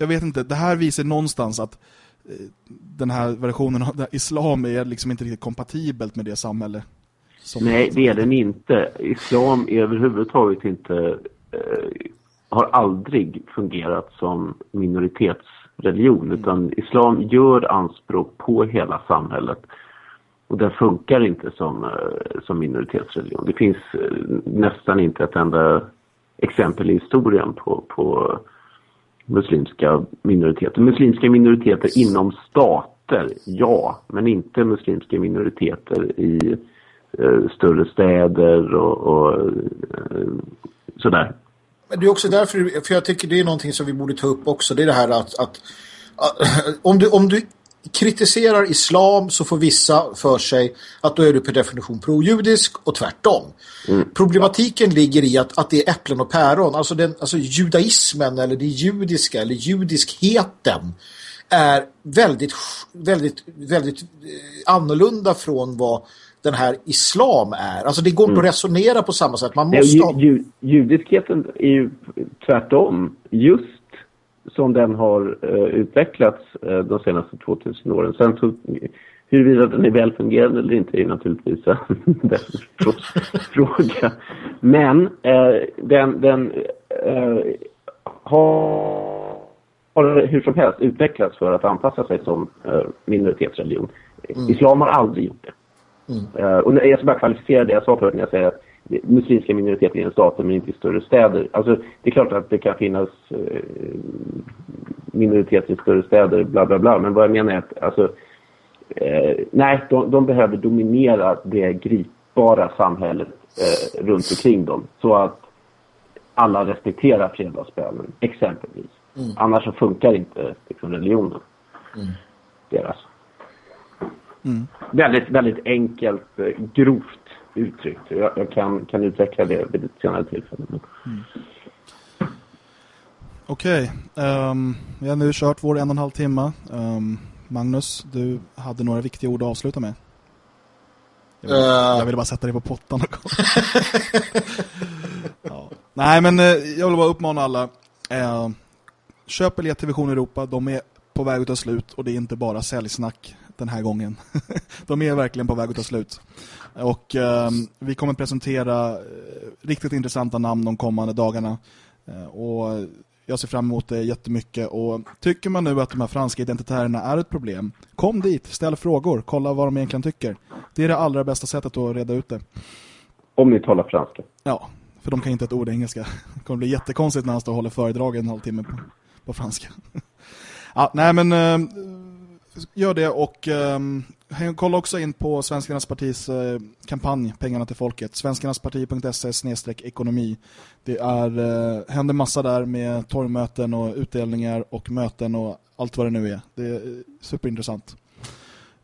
Jag vet inte, det här visar någonstans att eh, den här versionen av islam är liksom inte riktigt kompatibelt med det samhälle. Nej, det är den inte. Islam är överhuvudtaget inte eh, har aldrig fungerat som minoritetsreligion mm. utan islam gör anspråk på hela samhället. Och den funkar inte som, eh, som minoritetsreligion. Det finns eh, nästan inte ett enda exempel i historien på, på muslimska minoriteter. Muslimska minoriteter inom stater, ja, men inte muslimska minoriteter i eh, större städer och, och eh, sådär. Men det är också därför, för jag tycker det är någonting som vi borde ta upp också, det är det här att, att, att om, du, om du kritiserar islam så får vissa för sig att då är du per definition pro-judisk och tvärtom. Mm. Problematiken ligger i att, att det är äpplen och päron. Alltså, den, alltså judaismen eller det judiska eller judiskheten är väldigt, väldigt, väldigt eh, annorlunda från vad den här islam är. Alltså det går inte mm. att resonera på samma sätt. Man måste... Ja, ju, ju, judiskheten är ju tvärtom. Just som den har uh, utvecklats uh, de senaste 2000 åren. Sen så, huruvida den är väl fungerande eller inte är naturligtvis en fråga. Men uh, den, den har, har hur som helst utvecklats för att anpassa sig som minoritetsreligion. Mm. Islam har aldrig gjort det. Mm. Uh, och jag ska bara kvalificera det jag sa förut när jag säger att muslimska minoriteter i en stat men inte i större städer. Alltså det är klart att det kan finnas uh, minoriteter i större städer, bla bla bla. Men vad jag menar är att alltså, uh, nej, de, de, behöver dominera det gripbara samhället runt omkring dem. Så att alla respekterar fredagsbönen, exempelvis. Mm. Annars så funkar inte liksom, religionen. Mm. Deras. Mm. Väldigt, väldigt enkelt, eh, grovt uttryckt. Jag, jag, kan, kan utveckla det vid ett senare tillfälle. Mm. Okej, okay. um, vi har nu kört vår en och en halv timme. Um, Magnus, du hade några viktiga ord att avsluta med. Jag vill, uh. jag vill bara sätta dig på pottan. ja. Nej, men uh, jag vill bara uppmana alla. Uh, köp biljett till Vision Europa. De är på väg att ta slut och det är inte bara säljsnack den här gången. de är verkligen på väg att ta slut. Och eh, vi kommer presentera eh, riktigt intressanta namn de kommande dagarna. Eh, och jag ser fram emot det jättemycket. Och tycker man nu att de här franska identitärerna är ett problem, kom dit, ställ frågor, kolla vad de egentligen tycker. Det är det allra bästa sättet att reda ut det. Om ni talar franska. Ja, för de kan inte ett ord engelska. Det kommer bli jättekonstigt när han står och håller föredrag en halvtimme på, på franska. ja, nej men eh, gör det och um, kolla också in på Svenskarnas partis uh, kampanj Pengarna till folket. Svenskarnasparti.se ekonomi. Det är, uh, händer massa där med torgmöten och utdelningar och möten och allt vad det nu är. Det är eh, superintressant.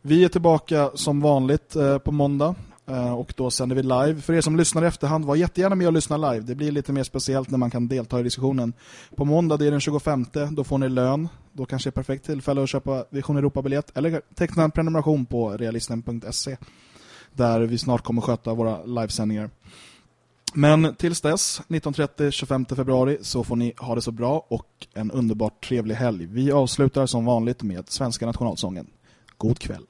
Vi är tillbaka som vanligt uh, på måndag Eh, och då sänder vi live. För er som lyssnar i efterhand, var jättegärna med och lyssna live. Det blir lite mer speciellt när man kan delta i diskussionen. På måndag, det är den 25, då får ni lön. Då kanske det är perfekt tillfälle att köpa Vision Europa-biljett eller teckna en prenumeration på realisten.se där vi snart kommer sköta våra livesändningar. Men tills dess, 19.30-25 februari, så får ni ha det så bra och en underbart trevlig helg. Vi avslutar som vanligt med Svenska nationalsången. God kväll!